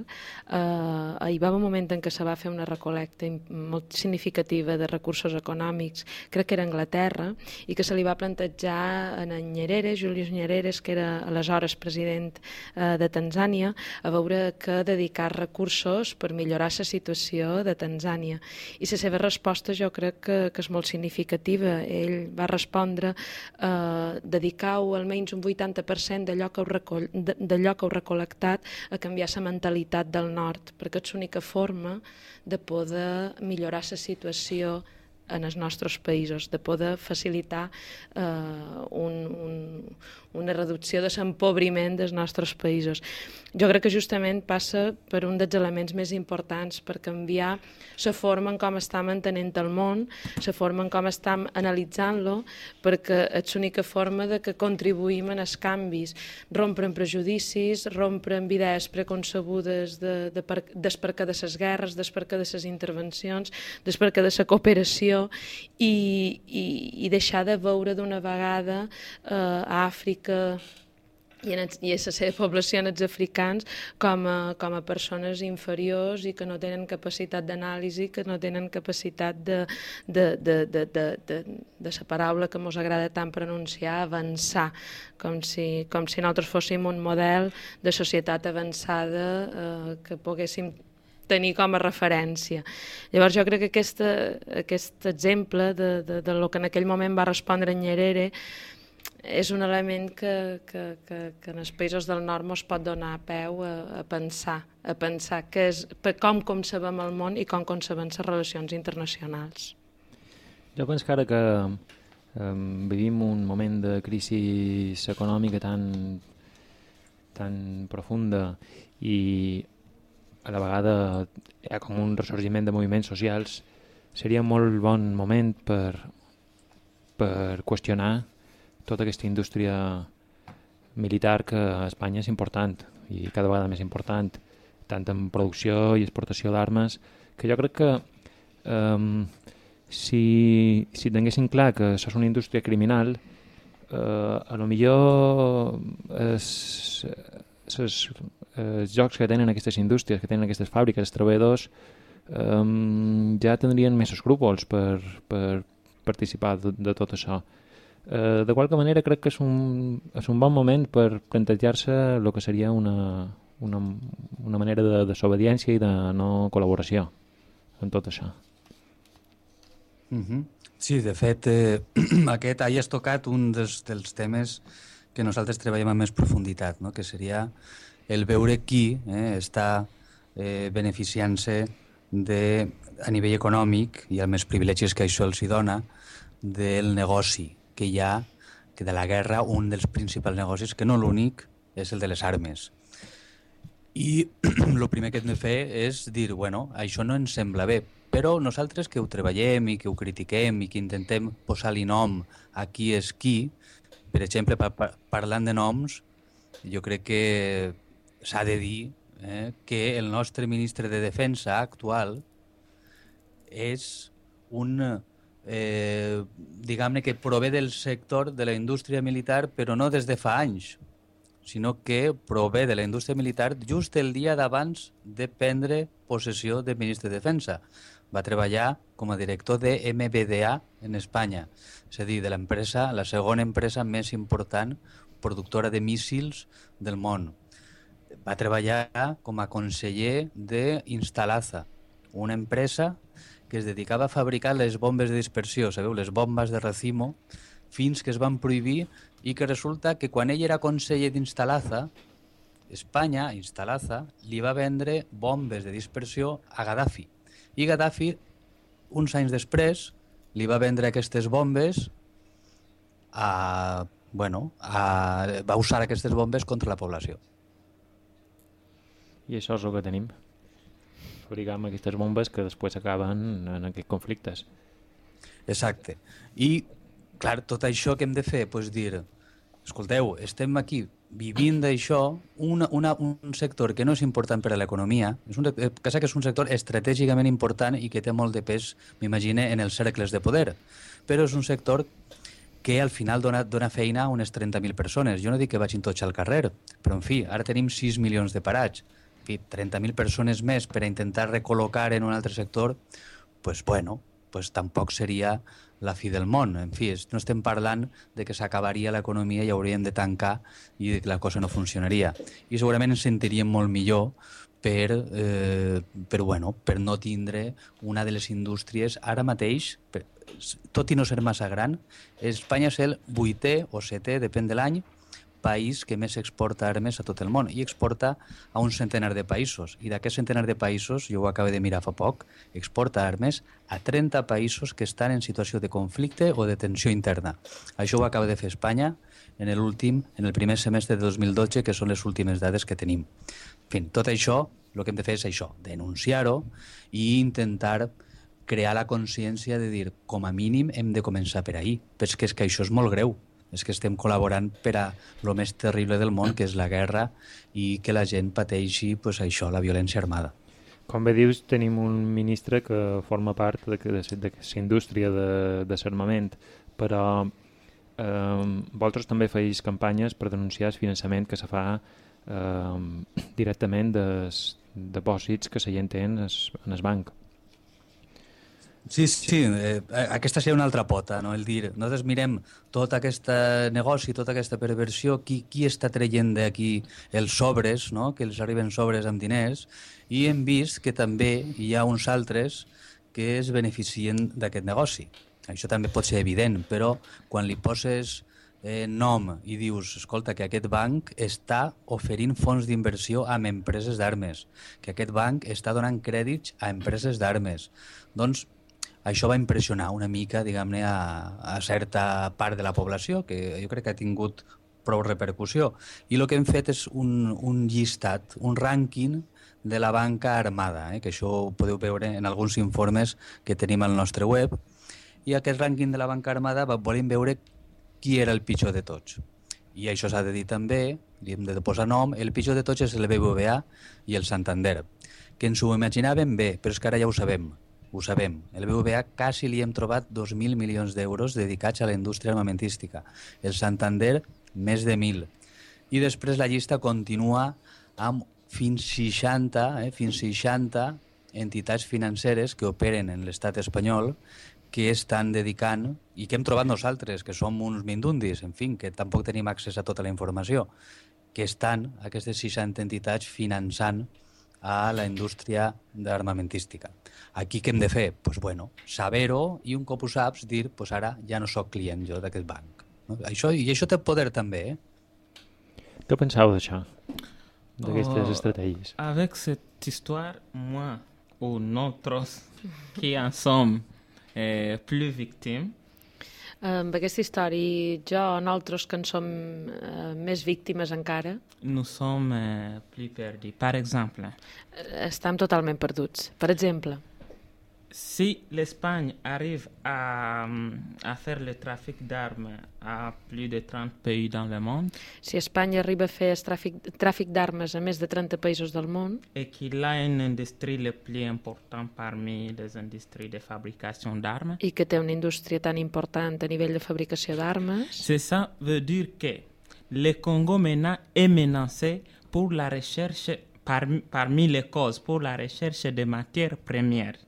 Uh, hi va un moment en què se va fer una recolecta molt significativa de recursos econòmics, crec que era Anglaterra, i que se li va plantejar en Nyerere, Julius Nyerere, que era aleshores president uh, de Tanzània, a veure que dedicar recursos per millorar la situació de Tanzània. I la seva resposta jo crec que, que és molt significativa. Ell va respondre uh, dedicar-ho almenys un 80% d'allò que, heu d'allò que heu recol·lectat a canviar la mentalitat del nord, perquè és l'única forma de poder millorar la situació en els nostres països, de poder facilitar eh, un, un, una reducció de l'empobriment dels nostres països. Jo crec que justament passa per un dels elements més importants per canviar la forma en com estem entenent el món, la forma en com estem analitzant-lo, perquè és l'única forma de que contribuïm en els canvis, rompre amb prejudicis, rompre amb idees preconcebudes de, de, per, despercar de les guerres, despercar de les intervencions, despercar de la cooperació i, i, i deixar de veure d'una vegada eh, a Àfrica i, en, i la seva població en els africans com a, com a persones inferiors i que no tenen capacitat d'anàlisi, que no tenen capacitat de, de, de, de, de, de, de la paraula que ens agrada tant pronunciar, avançar, com si, com si nosaltres fóssim un model de societat avançada eh, que poguéssim tenir com a referència. Llavors jo crec que aquesta, aquest exemple de, de, de lo que en aquell moment va respondre Nyerere és un element que, que, que, que en els països del nord ens pot donar peu a, a pensar, a pensar que és, com concebem el món i com concebem les relacions internacionals. Jo penso que ara que um, vivim un moment de crisi econòmica tan, tan profunda i a la vegada hi ha com un ressorgiment de moviments socials, seria molt bon moment per, per qüestionar tota aquesta indústria militar que a Espanya és important i cada vegada més important, tant en producció i exportació d'armes, que jo crec que um, si, si tinguessin clar que això és una indústria criminal, eh, a lo millor els, els, els jocs que tenen aquestes indústries, que tenen aquestes fàbriques, els treballadors, um, ja tindrien més escrúpols per, per participar de, de tot això. Eh, de qualque manera crec que és un, és un bon moment per plantejar-se el que seria una, una, una manera de desobediència i de no col·laboració en tot això. Mm -hmm. Sí, de fet, eh, aquest has tocat un dels, dels temes que nosaltres treballem amb més profunditat, no? que seria el veure qui eh, està eh, beneficiant-se de, a nivell econòmic i amb els privilegis que això els hi dona del negoci que hi ha que de la guerra un dels principals negocis, que no l'únic, és el de les armes. I el primer que hem de fer és dir, bueno, això no ens sembla bé, però nosaltres que ho treballem i que ho critiquem i que intentem posar-li nom a qui és qui, per exemple, par parlant de noms, jo crec que s'ha de dir eh, que el nostre ministre de Defensa actual és un eh, diguem-ne que prové del sector de la indústria militar, però no des de fa anys, sinó que prové de la indústria militar just el dia d'abans de prendre possessió de ministre de Defensa. Va treballar com a director de MBDA en Espanya, és a dir, de l'empresa, la segona empresa més important productora de míssils del món. Va treballar com a conseller d'Instalaza, una empresa que es dedicava a fabricar les bombes de dispersió, sabeu, les bombes de racimo, fins que es van prohibir i que resulta que quan ell era conseller d'Instalaza, Espanya, Instalaza, li va vendre bombes de dispersió a Gaddafi. I Gaddafi, uns anys després, li va vendre aquestes bombes a, bueno, a, va usar aquestes bombes contra la població. I això és el que tenim. Fabricam aquestes bombes que després acaben en aquests conflictes. Exacte. I, clar, tot això que hem de fer, doncs dir, escolteu, estem aquí vivint d'això, una, una, un sector que no és important per a l'economia, és un, que que és un sector estratègicament important i que té molt de pes, m'imagine, en els cercles de poder, però és un sector que al final dona, dona feina a unes 30.000 persones. Jo no dic que vagin tots al carrer, però en fi, ara tenim 6 milions de parats. En fi, 30.000 persones més per a intentar recol·locar en un altre sector, pues bueno, pues tampoc seria la fi del món. En fi, no estem parlant de que s'acabaria l'economia i hauríem de tancar i que la cosa no funcionaria. I segurament ens sentiríem molt millor per, eh, per, bueno, per no tindre una de les indústries ara mateix, per, tot i no ser massa gran, Espanya és el vuitè o setè, depèn de l'any, país que més exporta armes a tot el món i exporta a un centenar de països. I d'aquest centenar de països, jo ho acabo de mirar fa poc, exporta armes a 30 països que estan en situació de conflicte o de tensió interna. Això ho acaba de fer Espanya en l'últim, en el primer semestre de 2012, que són les últimes dades que tenim. En fi, tot això, el que hem de fer és això, denunciar-ho i intentar crear la consciència de dir, com a mínim hem de començar per ahir, però és que, és que això és molt greu, és que estem col·laborant per a lo més terrible del món, que és la guerra, i que la gent pateixi pues, això, la violència armada. Com bé dius, tenim un ministre que forma part d'aquesta indústria de, de s'armament, però eh, vosaltres també feis campanyes per denunciar el finançament que se fa eh, directament dels depòsits que gent té en el banc. Sí, sí, eh, aquesta seria una altra pota, no? el dir, nosaltres mirem tot aquest negoci, tota aquesta perversió, qui, qui està traient d'aquí els sobres, no? que els arriben sobres amb diners, i hem vist que també hi ha uns altres que es beneficien d'aquest negoci. Això també pot ser evident, però quan li poses eh, nom i dius, escolta, que aquest banc està oferint fons d'inversió a empreses d'armes, que aquest banc està donant crèdits a empreses d'armes, doncs això va impressionar una mica, diguem-ne, a, a certa part de la població, que jo crec que ha tingut prou repercussió. I el que hem fet és un, un llistat, un rànquing de la banca armada, eh? que això ho podeu veure en alguns informes que tenim al nostre web. I aquest rànquing de la banca armada volem veure qui era el pitjor de tots. I això s'ha de dir també, li hem de posar nom, el pitjor de tots és el BBVA i el Santander, que ens ho imaginàvem bé, però és que ara ja ho sabem ho sabem. El BBVA quasi li hem trobat 2.000 milions d'euros dedicats a la indústria armamentística. El Santander, més de 1.000. I després la llista continua amb fins 60, eh, fins 60 entitats financeres que operen en l'estat espanyol que estan dedicant, i que hem trobat nosaltres, que som uns mindundis, en fi, que tampoc tenim accés a tota la informació, que estan, aquestes 60 entitats, finançant a la indústria armamentística. Aquí què hem de fer? Pues bueno, saber-ho i un cop ho saps dir, pues ara ja no sóc client jo d'aquest banc. No? Això, I això té poder també, eh? Què penseu d'això? D'aquestes oh, estratègies? Avec cette histoire, moi ou nosaltres qui en som eh, plus victimes, amb aquesta història, jo o nosaltres que en som eh, més víctimes encara... Nous sommes eh, plus perdus. Per exemple... Eh, estem totalment perduts. Per exemple... Si l'Espagne arrive à, à, faire le trafic d'armes à plus de 30 pays dans le monde, si Espanya arriba a fer el tràfic, tràfic d'armes a més de 30 països del món, et qu'il a une industrie le plus important parmi les industries de fabrication d'armes, i que té una indústria tan important a nivell de fabricació d'armes, c'est ça veut dire que le Congo maintenant est menacé pour la recherche parmi, parmi les causes pour la recherche de matières premières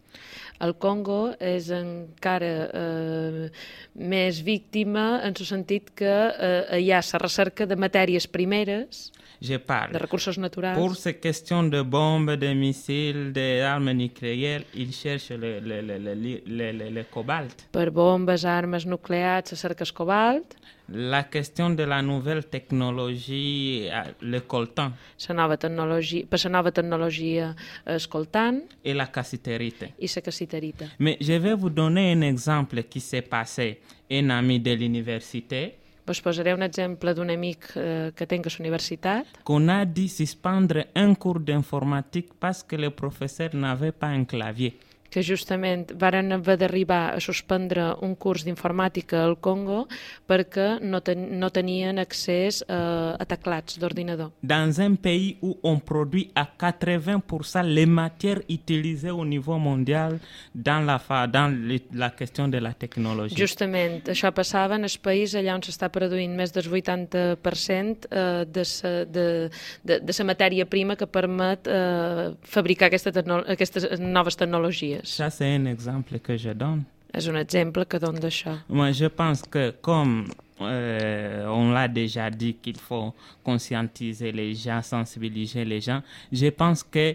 el Congo és encara eh, més víctima en el sentit que eh, hi ha la recerca de matèries primeres je parle. de recursos naturals. Pour ces questions de bombes, de missiles, d'armes nucléaires, ils cherchent le, le, le, le, le, le, le cobalt. Per bombes, armes nuclears, se cerca el cobalt. La question de la nouvelle technologie, euh, le coltan La nova tecnologia, per la nova tecnologia el coltan et la cassiterite. i la cassiterita. Mais je vais vous donner un exemple qui s'est passé. Un ami de l'université Vos posaré un exemple d'un amic eh, que tenc a la universitat qu'on a dû suspendre un cours d'informatique parce que le professeur n'avait pas un clavier. Que justament varen haver d'arribar a suspendre un curs d'informàtica al Congo perquè no, ten, no tenien accés a, a teclats d'ordinador. Dans un pays où on produit à 80% les matières utilisées au niveau mondial dans la, fa- dans la question de la technologie. Justament, això passava en el país allà on s'està produint més del 80% eh, de sa, de, de, de la matèria prima que permet eh, fabricar aquesta aquestes noves tecnologies. Ça, c'est un exemple que je donne. És un exemple que dono d'això. Moi, je pense que comme euh, on l'a déjà dit qu'il faut conscientiser les gens, sensibiliser les gens, je pense que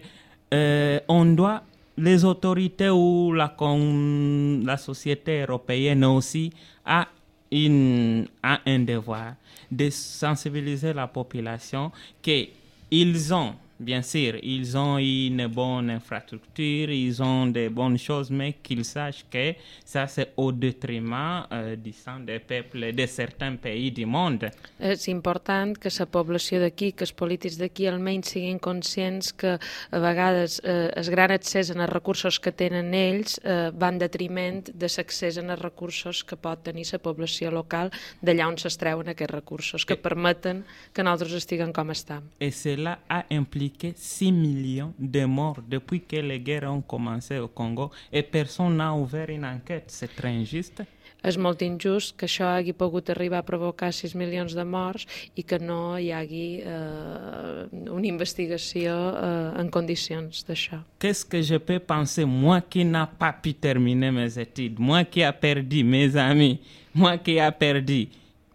euh, on doit les autorités ou la, con- la société européenne aussi a, une, a un devoir de sensibiliser la population qu'ils ont, bien sûr, ils ont une bonne infrastructure, ils ont des bonnes choses, mais qu'ils sachent que ça c'est au détriment euh, du sang des peuples de certains pays du monde. És important que la població d'aquí, que els polítics d'aquí almenys siguin conscients que a vegades eh, el gran accés en els recursos que tenen ells eh, va en detriment de l'accés en els recursos que pot tenir la població local d'allà on s'estreuen aquests recursos, que permeten que nosaltres estiguem com estem. Et cela a impliqué 6 millions de morts depuis que les guerres ont commencé au Congo et personne n'a ouvert une enquête. C'est très injuste. És molt injust que això hagi pogut arribar a provocar 6 milions de morts i que no hi hagi eh, una investigació eh, en condicions d'això. Qu'est-ce que je peux penser, moi qui n'ai pas pu terminer mes études, moi qui ai perdu mes amis, moi qui ai perdu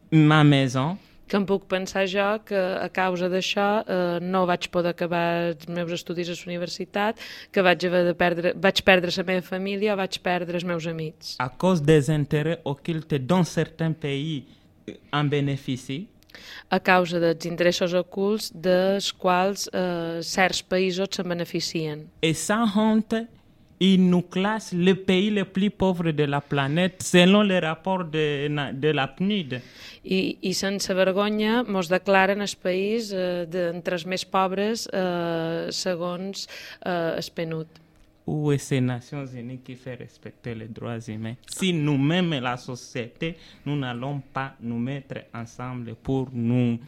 ma maison, que em puc pensar jo que a causa d'això eh, no vaig poder acabar els meus estudis a la universitat, que vaig haver de perdre, vaig perdre la meva família o vaig perdre els meus amics. à cause des intérêts occultes dont certains pays euh, en bénéficient, A causa dels interessos ocults dels quals eh, certs països se'n beneficien. et sans honte, ils nous classent le pays le plus pauvre de la planète selon les rapports de, de la PNUD. I, i sense vergonya mos declaren el país eh, d'entre els més pobres eh, segons eh, el PNUD. Où est ces Nations Unies qui fait respecter les droits humains Si nous-mêmes, la société, nous n'allons pas nous mettre ensemble pour nous,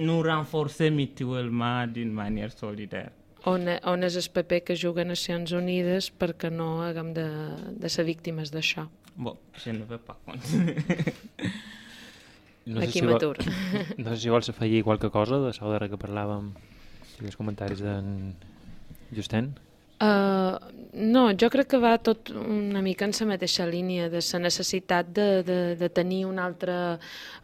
nous renforcer mutuellement d'une manière solidaire. On, on és el paper que juga Nacions Unides perquè no haguem de, de ser víctimes d'això. Bon, je ne veux pas continuer. No Aquí si m'aturo. No sé si vols afegir qualque cosa de això d'ara que parlàvem, si els comentaris d'en Justen. Uh, no, jo crec que va tot una mica en la mateixa línia de la necessitat de, de, de tenir una altra,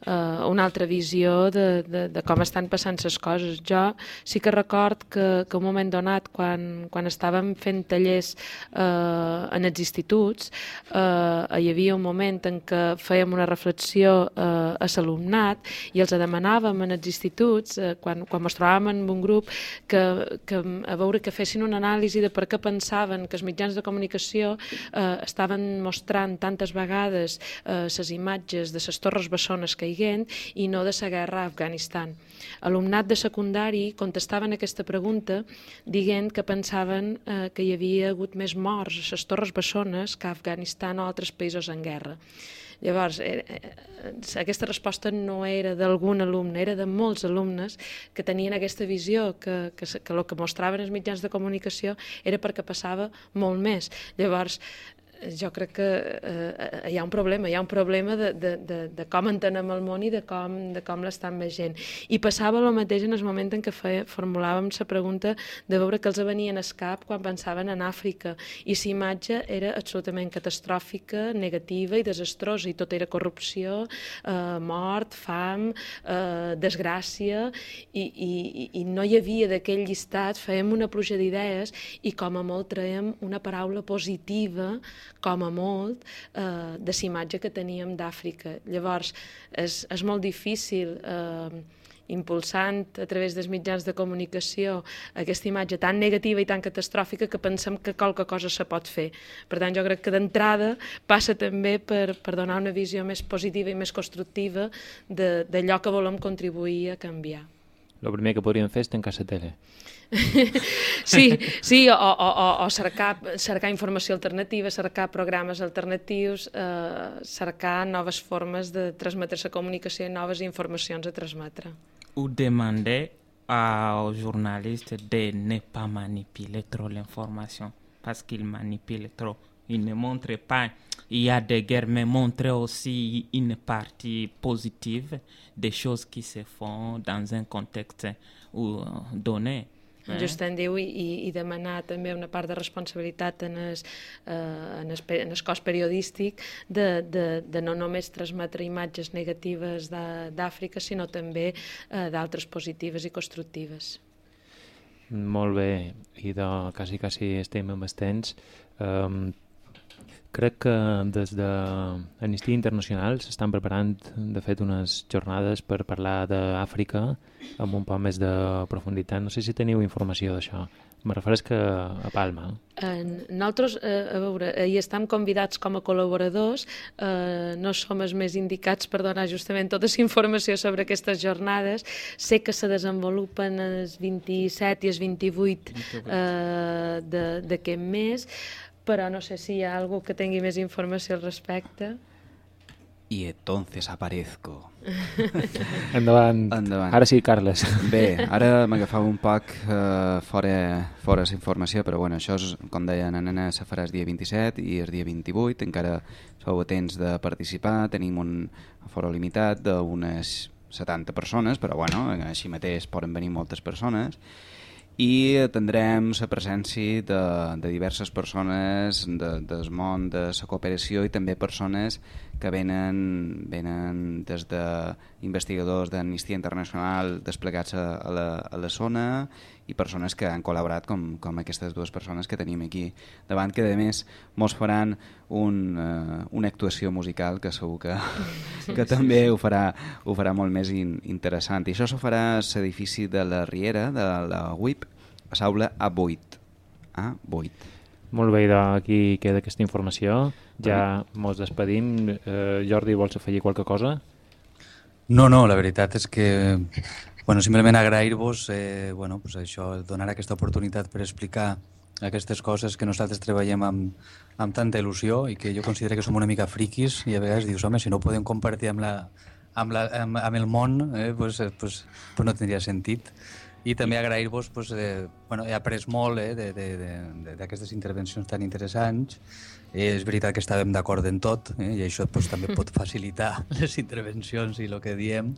uh, una altra visió de, de, de com estan passant les coses. Jo sí que record que, que un moment donat, quan, quan estàvem fent tallers uh, en els instituts, uh, hi havia un moment en què fèiem una reflexió uh, a l'alumnat i els demanàvem en els instituts, uh, quan, quan ens trobàvem en un grup, que, que a veure que fessin una anàlisi de per què pensaven que els mitjans de comunicació eh, estaven mostrant tantes vegades eh, les imatges de les torres bessones caiguent i no de la guerra a Afganistan. Alumnat de secundari contestaven aquesta pregunta dient que pensaven eh, que hi havia hagut més morts a les torres bessones que a Afganistan o altres països en guerra. Llavors, eh, eh, aquesta resposta no era d'algun alumne, era de molts alumnes que tenien aquesta visió, que, que, que el que mostraven els mitjans de comunicació era perquè passava molt més. Llavors, jo crec que eh, hi ha un problema, hi ha un problema de, de, de, de com entenem el món i de com, de com l'estan veient. I passava el mateix en el moment en què feia, formulàvem la pregunta de veure que els venia en el cap quan pensaven en Àfrica i la imatge era absolutament catastròfica, negativa i desastrosa i tot era corrupció, eh, mort, fam, eh, desgràcia i, i, i no hi havia d'aquell llistat, fèiem una pluja d'idees i com a molt traiem una paraula positiva com a molt, eh, de la imatge que teníem d'Àfrica. Llavors, és, és molt difícil eh, impulsant a través dels mitjans de comunicació aquesta imatge tan negativa i tan catastròfica que pensem que qualque cosa se pot fer. Per tant, jo crec que d'entrada passa també per, per donar una visió més positiva i més constructiva d'allò que volem contribuir a canviar. El primer que podríem fer és tancar la tele. sí, sí o, o, o, o cercar, cercar informació alternativa, cercar programes alternatius, eh, cercar noves formes de transmetre la comunicació i noves informacions a transmetre. Ou demander aux journalistes de ne pas manipuler trop l'information parce qu'ils manipulent trop. Ils ne montrent pas il y a des guerres, mais montrer aussi une partie positive des choses qui se font dans un contexte donné. Eh? Just en diu i, i demanar també una part de responsabilitat en el, eh, en en cos periodístic de, de, de no només transmetre imatges negatives d'Àfrica, sinó també eh, d'altres positives i constructives. Molt bé, i de quasi, quasi estem amb el temps. Um, crec que des d'Amnistia Internacional s'estan preparant, de fet, unes jornades per parlar d'Àfrica amb un poc més de profunditat. No sé si teniu informació d'això. Me refereix que a Palma. Eh, nosaltres, eh, a veure, hi estem convidats com a col·laboradors, eh, no som els més indicats per donar justament tota la informació sobre aquestes jornades. Sé que se desenvolupen els 27 i els 28, 28. eh, d'aquest mes però no sé si hi ha algú que tingui més informació al respecte. I entonces aparezco. Endavant. Endavant. Ara sí, Carles. Bé, ara m'agafava un poc uh, fora, fora la informació, però bueno, això és, com deia la nena, se farà el dia 27 i el dia 28, encara sou a temps de participar, tenim un foro limitat d'unes 70 persones, però bueno, així mateix poden venir moltes persones, i tindrem la presència de, de diverses persones de, del món de la cooperació i també persones que venen, venen des d'investigadors d'Amnistia Internacional desplegats a, a, la, a la zona i persones que han col·laborat com, com aquestes dues persones que tenim aquí davant, que a més mos faran un, uh, una actuació musical que segur que, que també ho farà, ho farà molt més in, interessant. I això s'ho farà a l'edifici de la Riera, de la UIP, a l'aula A8. A8. Molt bé, aquí queda aquesta informació. Ja mos despedim. Eh, Jordi, vols afegir qualque cosa? No, no, la veritat és que bueno, simplement agrair-vos eh, bueno, pues això, donar aquesta oportunitat per explicar aquestes coses que nosaltres treballem amb, amb tanta il·lusió i que jo considero que som una mica friquis i a vegades dius, home, si no podem compartir amb, la, amb, la, amb, amb el món, eh, pues, pues, pues no tindria sentit i també agrair-vos, pues, eh, bueno, he après molt eh, d'aquestes intervencions tan interessants. Eh, és veritat que estàvem d'acord en tot eh, i això pues, també pot facilitar les intervencions i el que diem,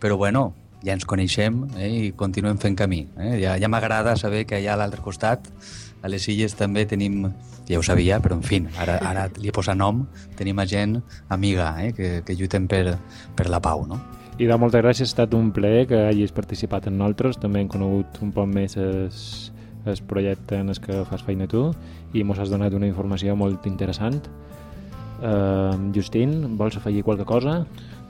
però bueno, ja ens coneixem eh, i continuem fent camí. Eh? Ja, ja m'agrada saber que allà a l'altre costat, a les illes també tenim, ja ho sabia, però en fi, ara, ara li he posat nom, tenim a gent amiga eh, que, que lluiten per, per la pau. No? I de moltes gràcies, ha estat un plaer que hagis participat en nosaltres, també hem conegut un poc més el, el projecte en el que fas feina tu i ens has donat una informació molt interessant. Uh, Justin, vols afegir qualque cosa?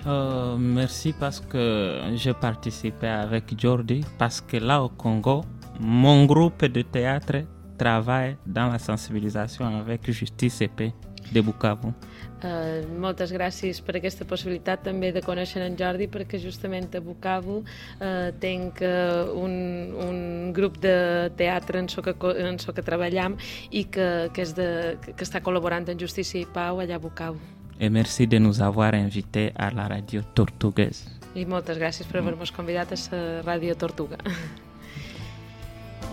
Uh, merci parce que j'ai participé avec Jordi, parce que là au Congo, mon groupe de théâtre travaille dans la sensibilisation avec Justice Paix de Bukavu. Uh, moltes gràcies per aquesta possibilitat també de conèixer en Jordi perquè justament a Bukavu uh, tenc uh, un, un grup de teatre en so que, en so que treballam i que, que, és de, que està col·laborant en Justícia i Pau allà a Bukavu. Et merci de nous avoir invités à la radio Tortuguesa. I moltes gràcies per haver-nos convidat a la ràdio Tortuga.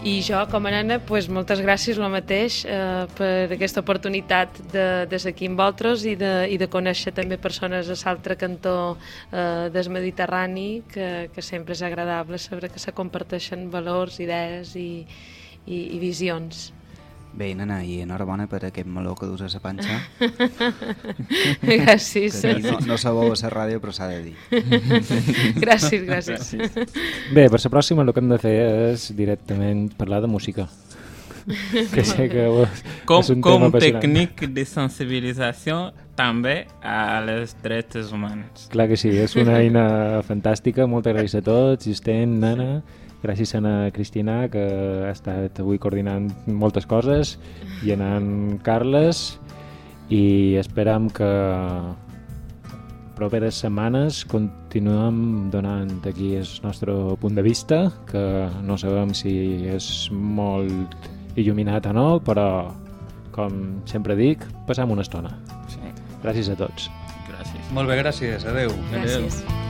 I jo, com a nena, pues, moltes gràcies el mateix eh, per aquesta oportunitat de, de ser aquí amb vosaltres i de, i de conèixer també persones a l'altre cantó eh, del Mediterrani, que, que sempre és agradable saber que se comparteixen valors, idees i, i, i visions. Bé, nena, i enhorabona per aquest meló que dus a la panxa. gràcies. Que no, no sabeu a la ràdio, però s'ha de dir. gràcies, gràcies. gràcies. Bé, per la pròxima el que hem de fer és directament parlar de música. que sé que com, és un com tema apassionant. tècnic de sensibilització també a les drets humans. Clar que sí, és una eina fantàstica. Moltes gràcies a tots, Justent, Nana, gràcies a Cristina, que ha estat avui coordinant moltes coses, i anant Carles, i esperam que properes setmanes continuem donant aquí el nostre punt de vista, que no sabem si és molt il·luminat o no, però, com sempre dic, passam una estona. Sí, Gràcies a tots. gràcies. Molt bé, gràcies. Adeu. Gràcies. Amadi.